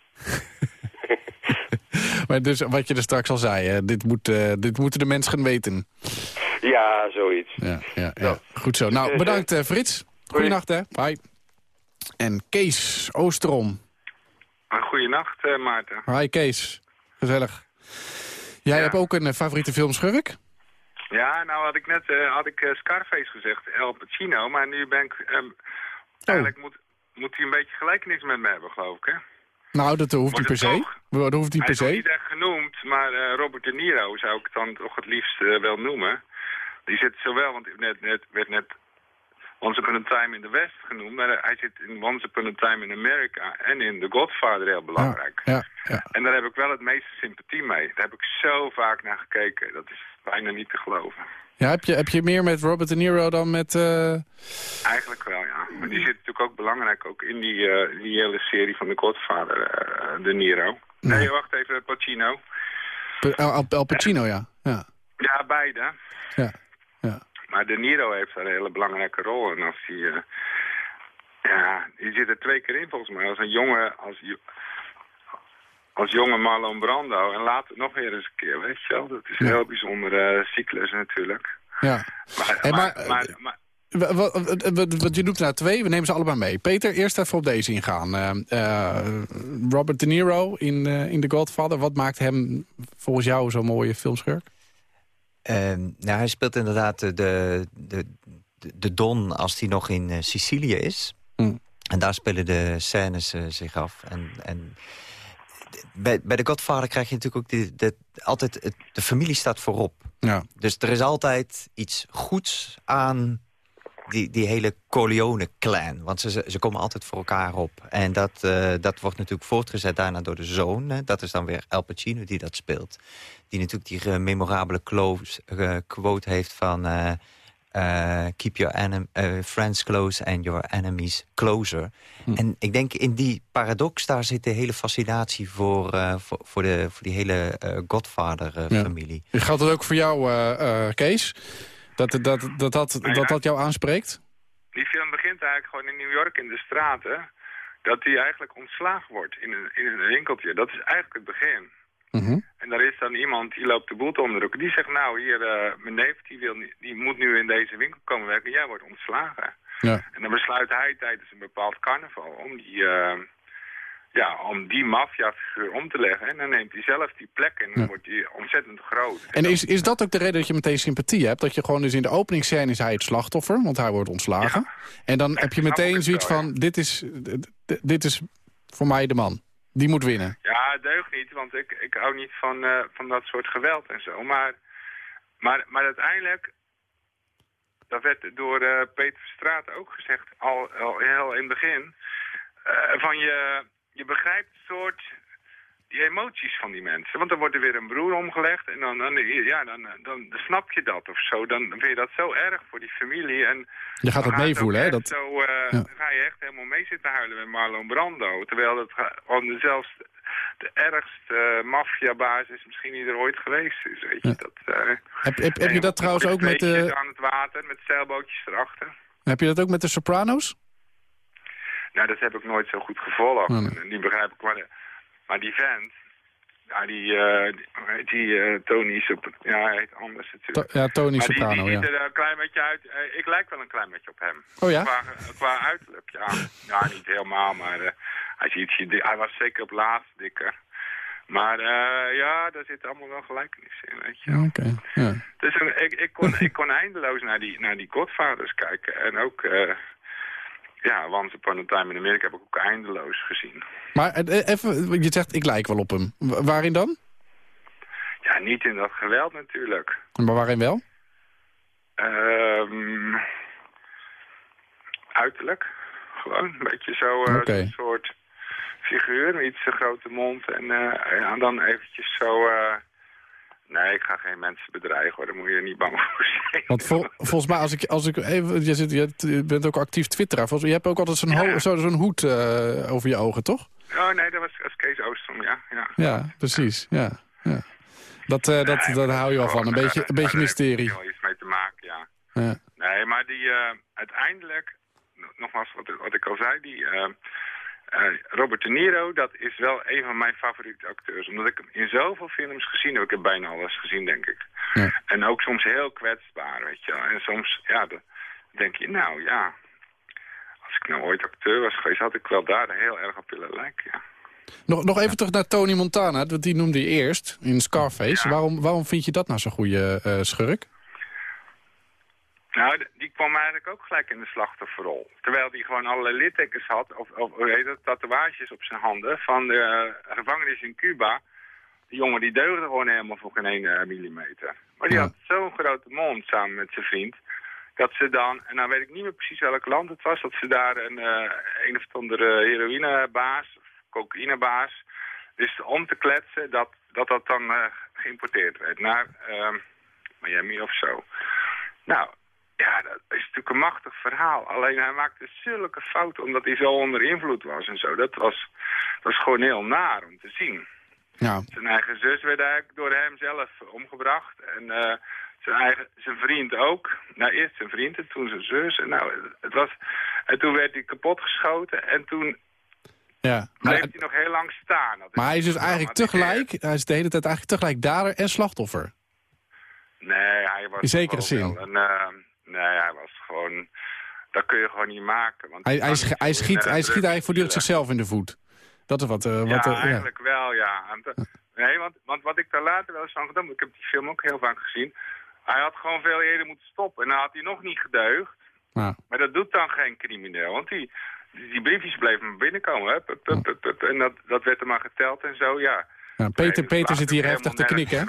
Maar dus wat je er straks al zei, hè, dit, moet, eh, dit moeten de mensen gaan weten. Ja, zoiets. Ja, ja, ja. Goed zo. Nou, bedankt eh, Frits. Goedenacht hè. Bye. En Kees Oosterom. Goedenacht, uh, Maarten. Hi Kees. Gezellig. Jij Ja. hebt ook een uh, favoriete filmschurk? Ja, nou had ik net uh, had ik, Scarface gezegd, El Pacino. Maar nu ben ik... Um, eigenlijk moet, moet hij een beetje gelijkenis met me hebben, geloof ik, hè? Nou, dat hoeft niet per se. Dat hoeft niet per se. Hij is niet echt genoemd, maar uh, Robert De Niro zou ik dan toch het liefst uh, wel noemen. Die zit zowel, want net, net, werd net Once Upon a Time in the West genoemd, maar hij zit in Once Upon a Time in America en in The Godfather heel belangrijk. Ja, ja. En daar heb ik wel het meeste sympathie mee. Daar heb ik zo vaak naar gekeken. Dat is bijna niet te geloven. Ja, heb je, heb je meer met Robert De Niro dan met... Uh... Eigenlijk wel, ja. Maar die zit natuurlijk ook belangrijk ook in die, uh, die hele serie van The Godfather, uh, De Niro. Nee, nee, wacht even, Pacino. Al, Al Pacino, ja. ja. Ja, beide. Ja, ja. Maar De Niro heeft een hele belangrijke rol. En als die... Uh, ja, die zit er twee keer in volgens mij. Als een jonge... Als, als jonge Marlon Brando. En later nog weer eens een keer, weet je wel. Dat is een ja. heel bijzondere uh, cyclus natuurlijk. Ja. Maar, hey, maar, maar, maar, maar wat, je noemt nou twee, we nemen ze allebei mee. Peter, eerst even op deze ingaan. Uh, uh, Robert De Niro in, uh, in The Godfather. Wat maakt hem volgens jou zo'n mooie filmschurk? nou, hij speelt inderdaad de, de, de, de Don als hij nog in uh, Sicilië is. Mm. En daar spelen de scènes uh, zich af. En, en bij, bij de Godfather krijg je natuurlijk ook die, de, altijd... Het, de familie staat voorop. Ja. Dus er is altijd iets goeds aan die, die hele Corleone-clan. Want ze, ze komen altijd voor elkaar op. En dat, uh, dat wordt natuurlijk voortgezet daarna door de zoon. Hè. Dat is dan weer Al Pacino die dat speelt. Die natuurlijk die uh, memorabele close, uh, quote heeft van... Uh, keep your enem friends close and your enemies closer. Hm. En ik denk in die paradox, daar zit de hele fascinatie voor, voor, voor, de, voor die hele Godfather-familie. Ja. Geldt dat ook voor jou, Kees? Dat dat, dat, dat, dat, Nou dat, dat jou aanspreekt? Die film begint eigenlijk gewoon in New York in de straten. Dat hij eigenlijk ontslagen wordt in een, in een winkeltje. Dat is eigenlijk het begin. Mm -hmm. En daar is dan iemand die loopt de boel te onderdrukken. Die zegt, nou hier, uh, mijn neef die, wil, die moet nu in deze winkel komen werken. Jij wordt ontslagen. Ja. En dan besluit hij tijdens een bepaald carnaval om die... Uh, ja, om die maffiafiguur om te leggen. En dan neemt hij zelf die plek en dan ja. wordt hij ontzettend groot. En is, is dat ook de reden dat je meteen sympathie hebt? Dat je gewoon dus in de openingsscène is hij het slachtoffer, want hij wordt ontslagen. Ja. En dan heb je meteen zoiets wel, van, dit, is, dit is voor mij de man. Die moet winnen. Ja, deugt niet, want ik, ik hou niet van, uh, van dat soort geweld en zo. Maar, maar, maar uiteindelijk, dat werd door uh, Peter Straat ook gezegd, al, al heel in het begin... Uh, van je, je begrijpt een soort die emoties van die mensen. Want dan wordt er weer een broer omgelegd en dan, dan, ja, dan, dan, dan snap je dat of zo. Dan vind je dat zo erg voor die familie. En je gaat het meevoelen, hè? Dat... Zo, uh, ja. Dan ga je echt helemaal mee zitten huilen met Marlon Brando. Terwijl het gewoon zelfs de ergste uh, maffiabasis misschien die er ooit geweest is. Weet je? Ja. Dat, uh, heb, heb, heb je dat trouwens ook met de... aan het water, met zeilbootjes erachter. Heb je dat ook met de Sopranos? Nou, dat heb ik nooit zo goed gevolgd. Oh, nee. Die begrijp ik wel. Maar die vent, ja, die, uh, die, die uh, Tony Soprano, ja, hij heet anders natuurlijk. To ja, Tony maar Soprano, die, die ja. ziet er een klein beetje uit. Uh, ik lijk wel een klein beetje op hem. Oh ja? Qua, qua uiterlijk, ja. ja, niet helemaal, maar hij, ziet, hij was zeker op laatst dikker. Maar eh, ja, daar zitten allemaal wel gelijkenissen in, weet je. Oké, ja. Dus ik, ik, kon, ik kon eindeloos naar die, naar die Godfathers kijken. En ook, eh, ja, Once Upon a Time in Amerika heb ik ook eindeloos gezien. Maar eh, even, je zegt, ik lijk wel op hem. Wa- waarin dan? Ja, niet in dat geweld natuurlijk. Maar waarin wel? Ehm uiterlijk. Gewoon een beetje zo eh, Oké. een soort figuur. Een iets te grote mond. En eh, ja, dan eventjes zo... nee, ik ga geen mensen bedreigen hoor. Daar moet je niet bang voor zijn. Want vol- volgens mij, als ik, als ik even, je, zit, je bent ook actief twitteraar. Volgens, je hebt ook altijd zo'n ho- zo, zo'n hoed eh, over je ogen, toch? Oh nee, dat was, was Kees Oostrom, ja. ja. Ja, precies. Ja, ja. Dat, eh, dat, Nee, dat hou je wel van. Een beetje, een beetje daar mysterie. er wel iets mee te maken, ja. Ja. Nee, maar die eh, uiteindelijk, nogmaals wat, wat ik al zei, die eh, Robert De Niro, dat is wel een van mijn favoriete acteurs. Omdat ik hem in zoveel films gezien heb. Ik heb bijna alles gezien, denk ik. Ja. En ook soms heel kwetsbaar, weet je wel. En soms, ja, dan denk je, nou ja, als ik nou ooit acteur was geweest, had ik wel daar heel erg op willen lijken, ja. Nog, nog even terug naar Tony Montana, want die noemde je eerst in Scarface. Waarom, waarom vind je dat nou zo'n goede eh, schurk? Nou, die kwam eigenlijk ook gelijk in de slachtofferrol. Terwijl die gewoon allerlei littekens had, of, of hoe heet het, tatoeages op zijn handen van de eh, gevangenis in Cuba. Die jongen die deugde gewoon helemaal voor geen ene millimeter. Maar die Ja. had zo'n grote mond samen met zijn vriend. Dat ze dan, en nou weet ik niet meer precies welk land het was, dat ze daar een, eh, een of andere heroïnebaas, of cocaïnebaas, wisten om te kletsen dat dat, dat dan eh, geïmporteerd werd naar eh, Miami of zo. Nou, ja, dat is natuurlijk een machtig verhaal. Alleen hij maakte zulke fouten omdat hij zo onder invloed was en zo. Dat was, dat was gewoon heel naar om te zien. Ja, Zijn eigen zus werd eigenlijk door hem zelf omgebracht. En eh, zijn, eigen, zijn vriend ook. Nou, eerst zijn vriend en toen zijn zus. En, nou, het was, en toen werd hij kapotgeschoten. En toen ja. bleef hij nog heel lang staan. Dat maar hij is dus eigenlijk tegelijk, hij is de hele tijd eigenlijk tegelijk dader en slachtoffer. Nee, hij was In zekere zin. Een, eh, nee, hij was gewoon... Dat kun je gewoon niet maken. Want Hij, hij, kan sch- niet hij, schiet, hij schiet eigenlijk voortdurend zichzelf in de voet. Dat is wat... wat ja, ja. eigenlijk wel, ja. Nee, want, want wat ik daar later wel eens van gedaan heb, ik heb die film ook heel vaak gezien. Hij had gewoon veel eerder moeten stoppen. En dan had hij nog niet gedeugd. Ja. Maar dat doet dan geen crimineel. Want die, die, briefjes bleven maar binnenkomen. Hup, hup, hup, hup, hup. en dat, dat werd er maar geteld en zo, ja. Peter, Peter zit hier heftig te knikken, hè?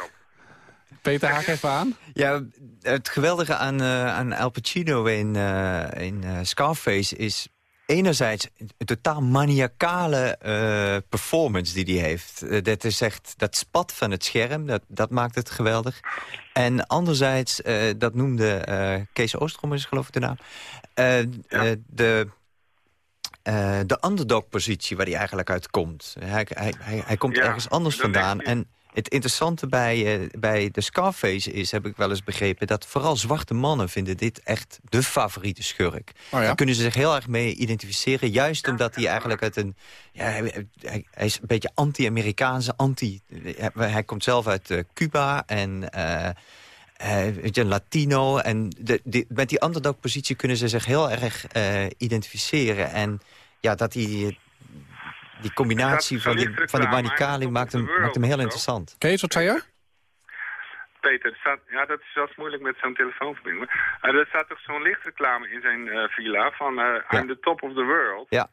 Peter, haak even aan. Ja, het geweldige aan, eh, aan Al Pacino in, eh, in eh, Scarface is enerzijds een totaal maniacale eh, performance die hij heeft. Dat is echt, dat spat van het scherm, dat, dat maakt het geweldig. En anderzijds, eh, dat noemde eh, Kees Oostrom is geloof ik de naam, eh, eh, de... eh, de underdog-positie waar hij eigenlijk uit komt. Hij, hij, hij, hij komt Ja, ergens anders vandaan. En het interessante bij, eh, bij de Scarface is, heb ik wel eens begrepen... dat vooral zwarte mannen vinden dit echt de favoriete schurk. Oh ja? Daar kunnen ze zich heel erg mee identificeren. Juist omdat hij eigenlijk uit een... Ja, hij, hij- hij is een beetje anti-Amerikaanse, anti... Hij, hij komt zelf uit eh, Cuba en... eh, eh, je, een Latino. En de, met die underdog-positie kunnen ze zich heel erg eh, identificeren. En ja, dat die, die combinatie van die, van die manicali maakt hem, maakt hem heel interessant. Kees, wat zei je? Peter, er staat, ja, dat is wel moeilijk met zo'n telefoonverbinding. Uh, er staat toch zo'n lichtreclame in zijn eh, villa van eh I'm the top of the world. Ja.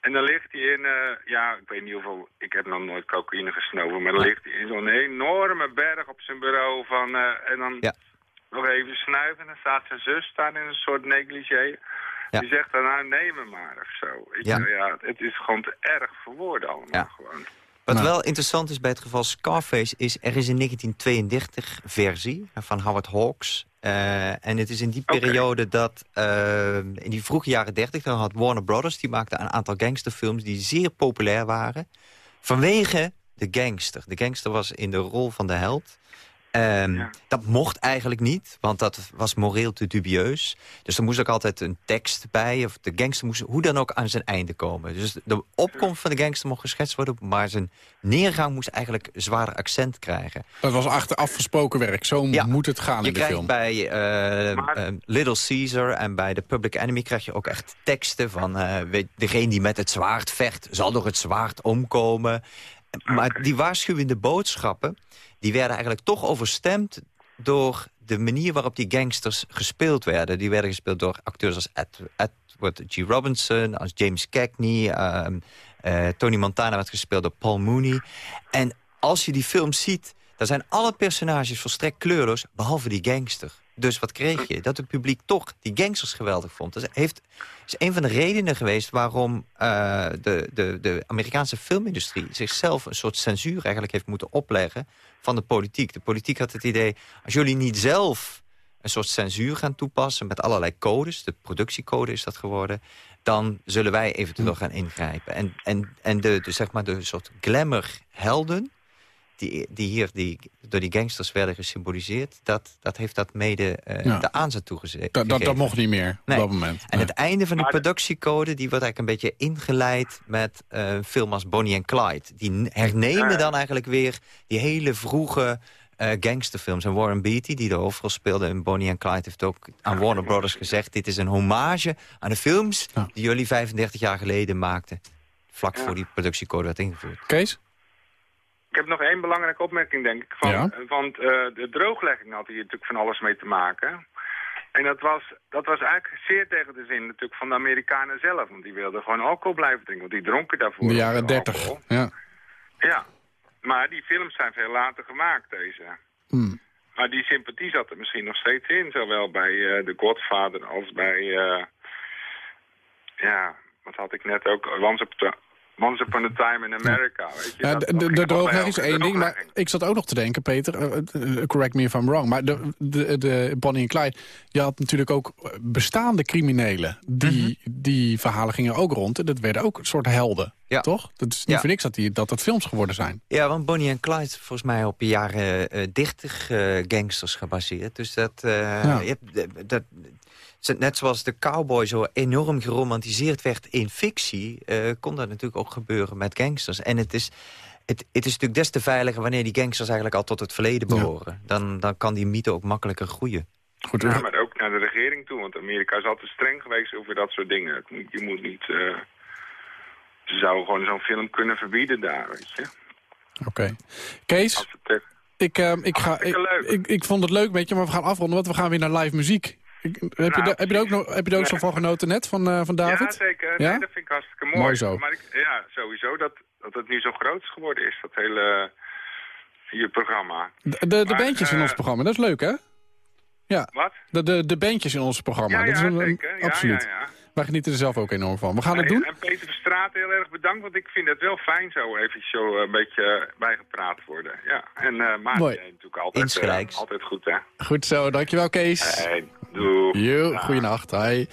En dan ligt hij in, eh, ja, ik weet niet hoeveel, ik heb nog nooit cocaïne gesnoven, maar dan ligt hij in zo'n enorme berg op zijn bureau van, eh, en dan Ja. nog even snuiven. En dan staat zijn zus staan in een soort negligé. Ja. Die zegt dan, nou neem hem maar of zo. Ik, Ja. het is gewoon te erg voor woorden allemaal Ja. gewoon. Wat Nou. wel interessant is bij het geval Scarface... is er is een 1932 versie van Howard Hawks. Eh, en het is in die periode dat... eh, in die vroege jaren 30, dan had Warner Brothers... die maakte een aantal gangsterfilms die zeer populair waren... vanwege de gangster. De gangster was in de rol van de held... Ehm, Ja. Dat mocht eigenlijk niet, want dat was moreel te dubieus. Dus er moest ook altijd een tekst bij. Of de gangster moest hoe dan ook aan zijn einde komen. Dus de opkomst van de gangster mocht geschetst worden... maar zijn neergang moest eigenlijk zwaarder accent krijgen. Dat was achteraf gesproken werk. Zo Ja. moet het gaan Je in de krijgt film. bij eh, Maar- eh, Little Caesar en bij The Public Enemy... krijg je ook echt teksten van... eh, weet, degene die met het zwaard vecht, zal door het zwaard omkomen. Maar die waarschuwende boodschappen... die werden eigenlijk toch overstemd door de manier waarop die gangsters gespeeld werden. Die werden gespeeld door acteurs als Ed, Edward G. Robinson, als James Cagney... Ehm, eh, Tony Montana werd gespeeld door Paul Mooney. En als je die film ziet, dan zijn alle personages volstrekt kleurloos... behalve die gangster. Dus wat kreeg je? Dat het publiek toch die gangsters geweldig vond. Dat heeft, is een van de redenen geweest waarom uh, de, de, de Amerikaanse filmindustrie... zichzelf een soort censuur eigenlijk heeft moeten opleggen van de politiek. De politiek had het idee, als jullie niet zelf een soort censuur gaan toepassen... met allerlei codes, de productiecode is dat geworden... dan zullen wij eventueel gaan ingrijpen. En, en, en de, de, zeg maar de soort glamour-helden die, die hier die, door die gangsters werden gesymboliseerd... dat, dat heeft dat mede uh, de aanzet toegezet. Dat, dat, dat, mocht niet meer op dat moment. En het einde van de productiecode... die wordt eigenlijk een beetje ingeleid met uh, film als Bonnie en Clyde. Die hernemen dan eigenlijk weer die hele vroege... Uh, gangsterfilms. En Warren Beatty, die de hoofdrol speelde in Bonnie en Clyde... heeft ook aan Warner Brothers gezegd... dit is een hommage aan de films die jullie 35 jaar geleden maakten. Vlak voor die productiecode werd ingevoerd. Kees? Ik heb nog één belangrijke opmerking, denk ik. Van, ja? Want uh, de drooglegging had hier natuurlijk van alles mee te maken. En dat was, dat was eigenlijk zeer tegen de zin natuurlijk van de Amerikanen zelf. Want die wilden gewoon alcohol blijven drinken. Want die dronken daarvoor. In de jaren dertig, ja. Ja, maar die films zijn veel later gemaakt, deze. Hmm. Maar die sympathie zat er misschien nog steeds in. Zowel bij uh, The Godfather als bij... Uh, ja, wat had ik net ook? Once Once Upon a Time in America. Weet je, de, de, de is één ding, maar ik zat ook nog te denken, Peter, uh, correct me if I'm wrong, maar de, de, de Bonnie en Clyde, je had natuurlijk ook bestaande criminelen. Die, mm -hmm. die verhalen gingen ook rond en dat werden ook een soort helden. Ja. Toch? Dat is niet ja. voor niks dat, die, dat dat films geworden zijn. Ja, want Bonnie en Clyde volgens mij op jaren uh, 30 uh, gangsters gebaseerd. Dus dat, uh, ja. je hebt, dat, net zoals de cowboy zo enorm geromantiseerd werd in fictie... Uh, kon dat natuurlijk ook gebeuren met gangsters. En het is, het, het is natuurlijk des te veiliger wanneer die gangsters eigenlijk al tot het verleden behoren. Ja. Dan, dan kan die mythe ook makkelijker groeien. Goed, ja, maar ook naar de regering toe, want Amerika is altijd streng geweest over dat soort dingen. Je moet niet... Uh, ze zouden gewoon zo'n film kunnen verbieden daar, weet je. Oké. Okay. Kees, ik, uh, ik, ga, ik, ik, ik, vond het leuk met je, maar we gaan afronden, want we gaan weer naar live muziek. Heb, je nou, heb je er ook, nog, heb je er ook zo van genoten net, van, uh, van David? Ja, zeker. Ja? Nee, dat vind ik hartstikke mooi. Mooi zo. Maar ik, ja, sowieso dat, dat het nu zo groot is geworden is, dat hele je programma. De, de, de bandjes in ons programma, dat is leuk, hè? Ja. Wat? De, de, de bandjes in ons programma. Ja, dat is een, zeker. Absoluut. Ja, ja. Wij genieten er zelf ook enorm van. We gaan het doen. En Peter Verstraat heel erg bedankt, want ik vind het wel fijn zo even zo een beetje bijgepraat worden. Ja, en uh, Maarten natuurlijk altijd, uh, altijd goed, hè? Goed zo, dankjewel Kees. Hey, doei. Ja. goeienacht. Hi.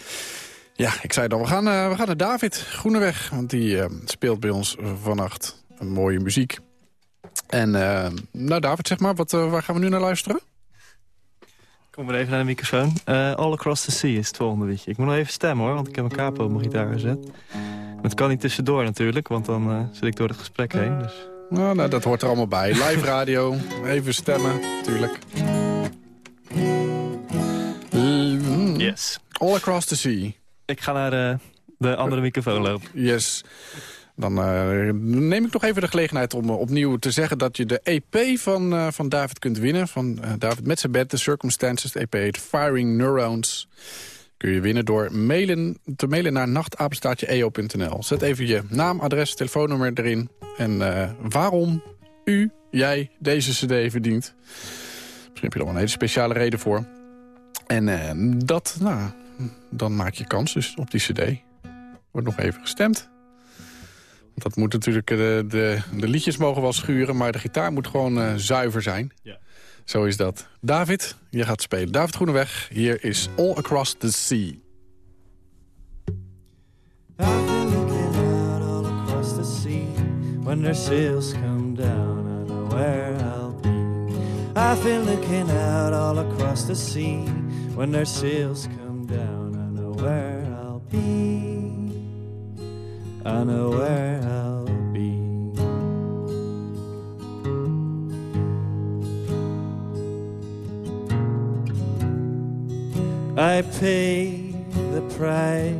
Ja, ik zei dan, we gaan, uh, we gaan naar David Groeneweg, want die uh, speelt bij ons vannacht een mooie muziek. En nou David, zeg maar, wat, waar gaan we nu naar luisteren? Kom maar even naar de microfoon. Uh, All Across the Sea is het volgende liedje. Ik moet nog even stemmen hoor, want ik heb mijn capo op mijn gitaar gezet. Maar het kan niet tussendoor natuurlijk, want dan uh, zit ik door het gesprek heen. Dus. Nou, nou, dat hoort er allemaal bij. Live radio, even stemmen, natuurlijk. Yes. All Across the Sea. Ik ga naar uh, de andere microfoon lopen. Yes. Dan uh, neem ik nog even de gelegenheid om uh, opnieuw te zeggen... dat je de EP van, uh, van David kunt winnen. Van David met zijn bed, The Circumstances. De EP Firing Neurons. Kun je winnen door mailen, te mailen naar nachtapenstaatje.eo.nl. Zet even je naam, adres, telefoonnummer erin. En waarom u, jij, deze cd verdient. Misschien heb je er wel een hele speciale reden voor. En dat, nou, dan maak je kans dus op die cd. Wordt nog even gestemd. Dat moet natuurlijk, de, de, de, liedjes mogen wel schuren, maar de gitaar moet gewoon uh, zuiver zijn. Ja. Zo is dat. David, je gaat spelen. David Groeneweg, hier is All Across the Sea. I've been looking out all across the sea When their sails come down, I know where I'll be I've been looking out all across the sea When their sails come down, I know where I'll be I know where I'll be. I pay the price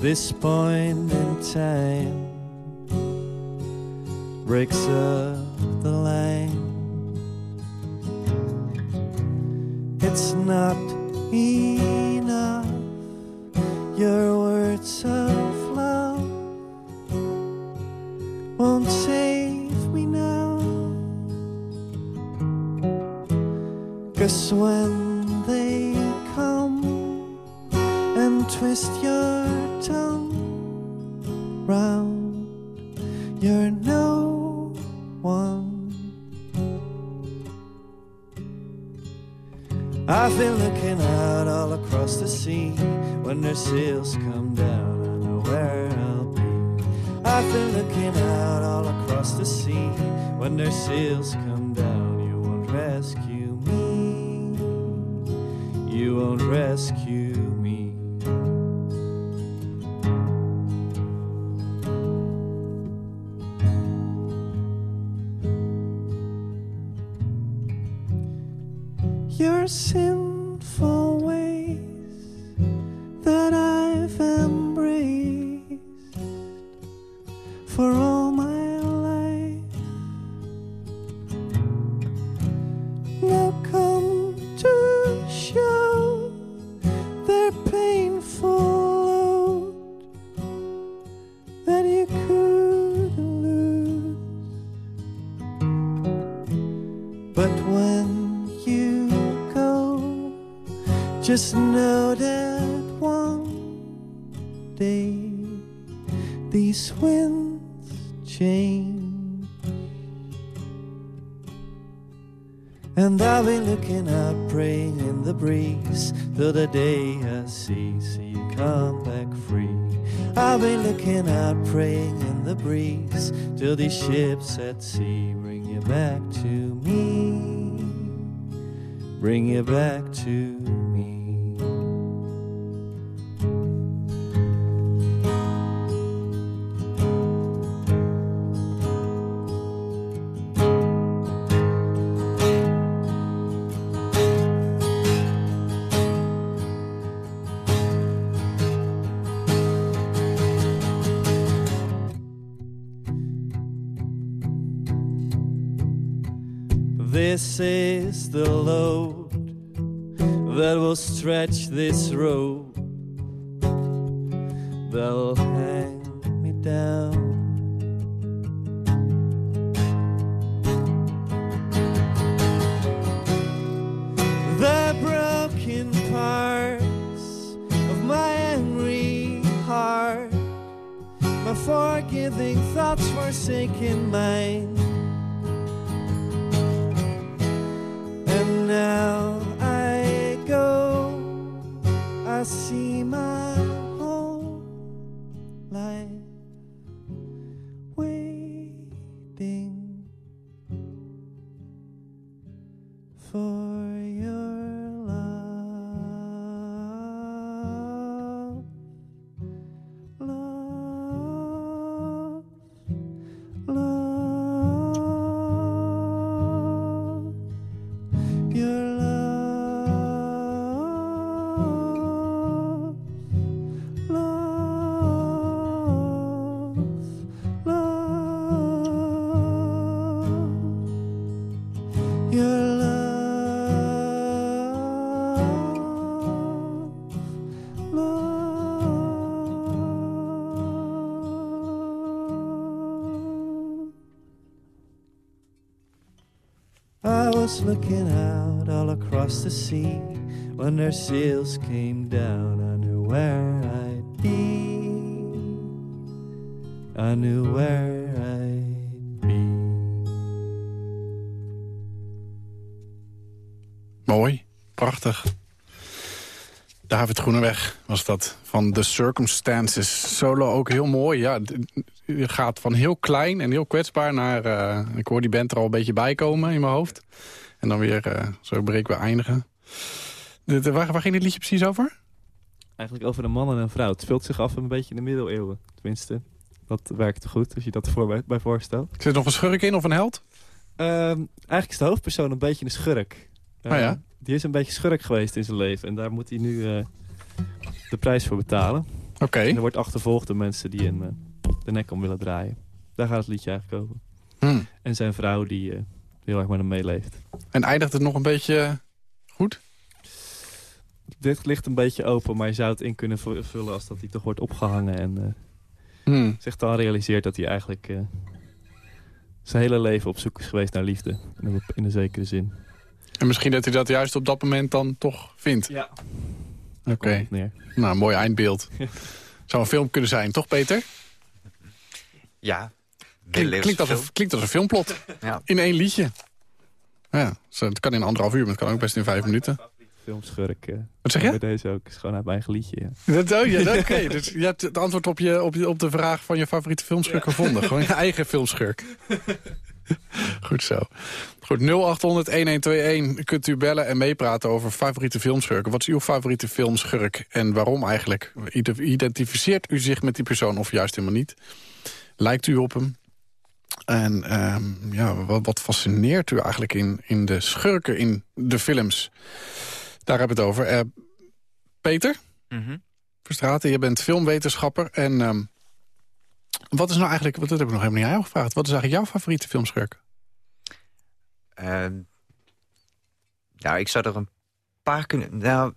this point in time breaks up the line. It's not enough, your words of When they come and twist your tongue round, you're no one. I've been looking out all across the sea. When their sails come down, I know where I'll be. I've been looking out all across the sea. When their sails come Your sinful till these ships at sea bring you back to me, bring you back to my forgiving thoughts forsaken mine. And now I go, I see my looking out all across the sea when sails came down. I knew where I'd be. Mooi, prachtig. David Groeneweg was dat, van The Circumstances. Solo ook heel mooi, ja. Je gaat van heel klein en heel kwetsbaar naar... eh, ik hoor die band er al een beetje bij komen in mijn hoofd. En dan weer, eh, zo breek we eindigen. Eh, waar, waar ging dit liedje precies over? Eigenlijk over een man en een vrouw. Het speelt zich af een beetje in de middeleeuwen. Tenminste, dat werkt goed als je dat voor bij, voorstelt. Zit er nog een schurk in of een held? Ehm, eigenlijk is de hoofdpersoon een beetje een schurk. Oh ja? Eh, Die is een beetje schurk geweest in zijn leven. En daar moet hij nu de prijs voor betalen. Oké. En er wordt achtervolgd door mensen die hem de nek om willen draaien. Daar gaat het liedje eigenlijk over. Hmm. En zijn vrouw die heel erg met hem meeleeft. En eindigt het nog een beetje goed? Dit ligt een beetje open, maar je zou het in kunnen vu- vullen als dat hij toch wordt opgehangen. En eh, Hmm. zich dan realiseert dat hij eigenlijk eh, zijn hele leven op zoek is geweest naar liefde. In een, in een zekere zin. En misschien dat hij dat juist op dat moment dan toch vindt. Ja. Oké. Nou, mooi eindbeeld. Zou een film kunnen zijn, toch Peter? Ja. Klink- klinkt, als een, klinkt als een filmplot. Ja. In één liedje. Ja, zo, het kan in anderhalf uur, maar het kan ook best in vijf minuten. Filmschurk. Wat zeg je? Bij deze ook. is gewoon uit mijn eigen liedje. Ja. Dat, oh, ja, oké. Dus je hebt het antwoord op, je, op, je, op de vraag van je favoriete filmschurk gevonden. Gewoon je eigen filmschurk. Goed zo. Goed, 0800-1121 kunt u bellen en meepraten over favoriete filmschurken. Wat is uw favoriete filmschurk en waarom eigenlijk? Ide- Identificeert u zich met die persoon of juist helemaal niet? Lijkt u op hem? En ehm, ja, wat, wat fascineert u eigenlijk in, in de schurken in de films? Daar hebben we het over. Eh, Peter? Mhm. Verstraten, je bent filmwetenschapper. En ehm, wat is nou eigenlijk, wat dat heb ik nog helemaal niet aan jou gevraagd. Wat is eigenlijk jouw favoriete filmschurk? Ehm, nou, ik zou er een paar kunnen... Nou,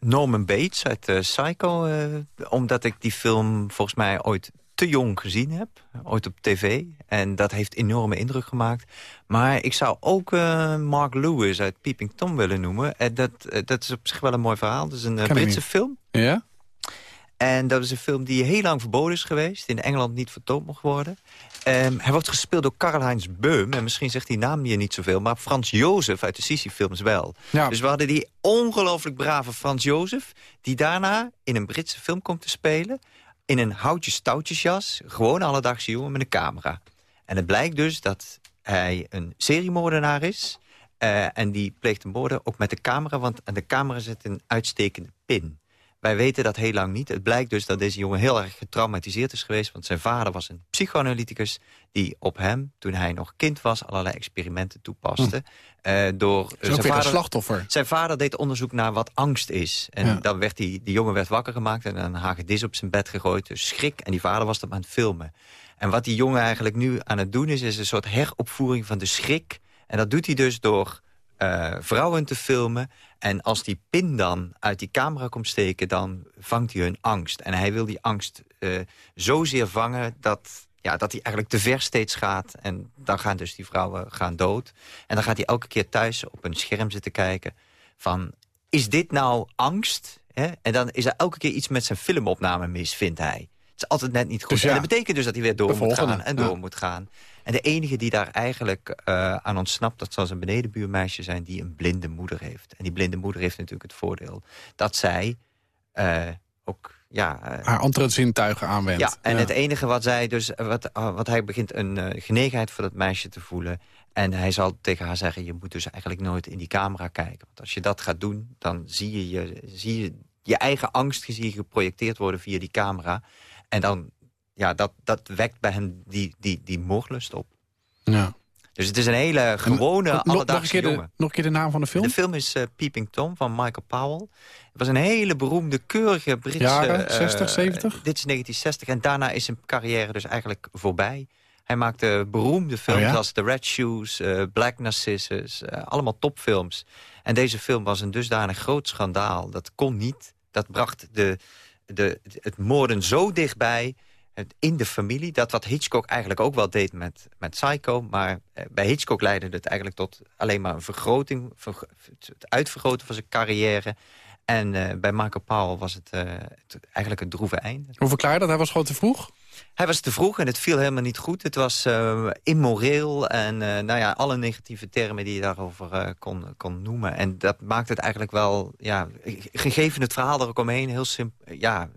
Norman Bates uit eh, Psycho. eh, omdat ik die film volgens mij ooit te jong gezien heb. Ooit op tv. En dat heeft enorme indruk gemaakt. Maar ik zou ook eh, Mark Lewis uit Peeping Tom willen noemen. En dat, eh, dat is op zich wel een mooi verhaal. Dat is een eh, Britse film. Ja? En dat is een film die heel lang verboden is geweest. In Engeland niet vertoond mocht worden. Ehm, hij wordt gespeeld door Karl-Heinz Beum. En misschien zegt die naam je niet zoveel. Maar Frans Jozef uit de Sissy-films wel. Ja. Dus we hadden die ongelooflijk brave Frans Jozef... die daarna in een Britse film komt te spelen... in een houtjes-touwtjesjas. Gewoon alledaagse jongen met een camera. En het blijkt dus dat hij een seriemoordenaar is... eh, en die pleegt een moorden ook met de camera... want aan de camera zit een uitstekende pin. Wij weten dat heel lang niet. Het blijkt dus dat deze jongen heel erg getraumatiseerd is geweest... want zijn vader was een psychoanalyticus... die op hem, toen hij nog kind was... allerlei experimenten toepaste. Eh, door, Hm. Ook weer een slachtoffer. zijn vader deed onderzoek naar wat angst is. En Ja. dan werd die, die jongen werd wakker gemaakt... en een hagedis op zijn bed gegooid. Dus schrik. En die vader was dat aan het filmen. En wat die jongen eigenlijk nu aan het doen is... is een soort heropvoering van de schrik. En dat doet hij dus door eh, vrouwen te filmen. En als die pin dan uit die camera komt steken... dan vangt hij hun angst. En hij wil die angst eh zozeer vangen... dat ja, dat hij eigenlijk te ver steeds gaat. En dan gaan dus die vrouwen gaan dood. En dan gaat hij elke keer thuis op een scherm zitten kijken... van, is dit nou angst? En dan is er elke keer iets met zijn filmopname mis, vindt hij. Het is altijd net niet goed. Dus ja, en dat betekent dus dat hij weer door moet gaan en ja. door moet gaan. En de enige die daar eigenlijk eh, aan ontsnapt... dat zal zijn benedenbuurmeisje zijn die een blinde moeder heeft. En die blinde moeder heeft natuurlijk het voordeel... dat zij eh, ook... Ja, eh, Haar andere zintuigen aanwendt. ja, en het enige wat, zij dus, wat, uh, wat hij begint een uh, genegenheid voor dat meisje te voelen. En hij zal tegen haar zeggen, je moet dus eigenlijk nooit in die camera kijken. Want als je dat gaat doen, dan zie je je, zie je, je eigen angst geprojecteerd worden via die camera. En dan, ja, dat, dat wekt bij hem die, die, die moordlust op. Ja. Dus het is een hele gewone, nog, alledaagse jongen. de, nog een keer de naam van de film? De film is uh, Peeping Tom van Michael Powell. Het was een hele beroemde, keurige Britse... Jaren, uh, 60, 70? Dit is 1960 en daarna is zijn carrière dus eigenlijk voorbij. Hij maakte beroemde films Oh ja? als The Red Shoes, uh, Black Narcissus, allemaal topfilms. En deze film was een dusdanig groot schandaal. Dat kon niet. Dat bracht de, de, het moorden zo dichtbij in de familie. Dat wat Hitchcock eigenlijk ook wel deed met, met Psycho. Maar eh, bij Hitchcock leidde het eigenlijk tot alleen maar een vergroting. Ver, het uitvergroten van zijn carrière. En uh, bij Michael Powell was het, uh, het, eigenlijk het droeve einde. Hoe verklaar je dat? Hij was gewoon te vroeg? Hij was te vroeg en het viel helemaal niet goed. Het was uh, immoreel en nou ja, alle negatieve termen die je daarover kon, kon noemen. En dat maakt het eigenlijk wel, ja, gegeven het verhaal er ook omheen, heel simpel. Ja,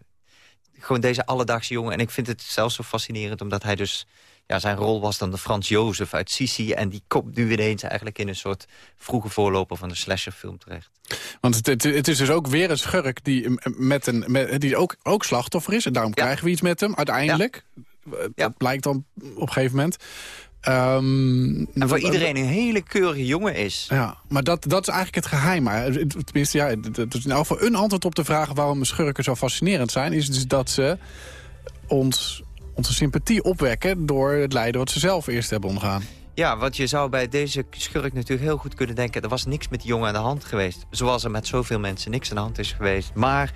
gewoon deze alledaagse jongen. En ik vind het zelfs zo fascinerend, omdat hij dus... Ja, zijn rol was dan de Frans Jozef uit Sisi. En die komt nu ineens eigenlijk in een soort vroege voorloper van de slasherfilm terecht. Want het, het, het, is dus ook weer een schurk die, met een, met, die ook, ook slachtoffer is. En daarom ja. krijgen we iets met hem, uiteindelijk. Ja. Dat ja. blijkt dan op een gegeven moment. Um, en voor iedereen een hele keurige jongen is. Ja, maar dat, dat is eigenlijk het geheim. Maar, tenminste, ja, het is in elk geval een antwoord op de vraag... waarom schurken zo fascinerend zijn... is dus dat ze ons onze sympathie opwekken... door het lijden wat ze zelf eerst hebben ondergaan. Ja, want je zou bij deze schurk natuurlijk heel goed kunnen denken... er was niks met die jongen aan de hand geweest. Zoals er met zoveel mensen niks aan de hand is geweest. Maar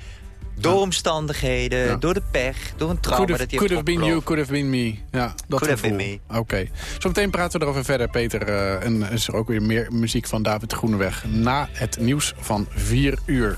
door omstandigheden, door de pech, door een trauma... Could have, dat hij could have been you, could have been me. Ja, dat Could have been Oké. Zometeen praten we erover verder, Peter. eh, en is er ook weer meer muziek van David Groeneweg... na het nieuws van 4 uur.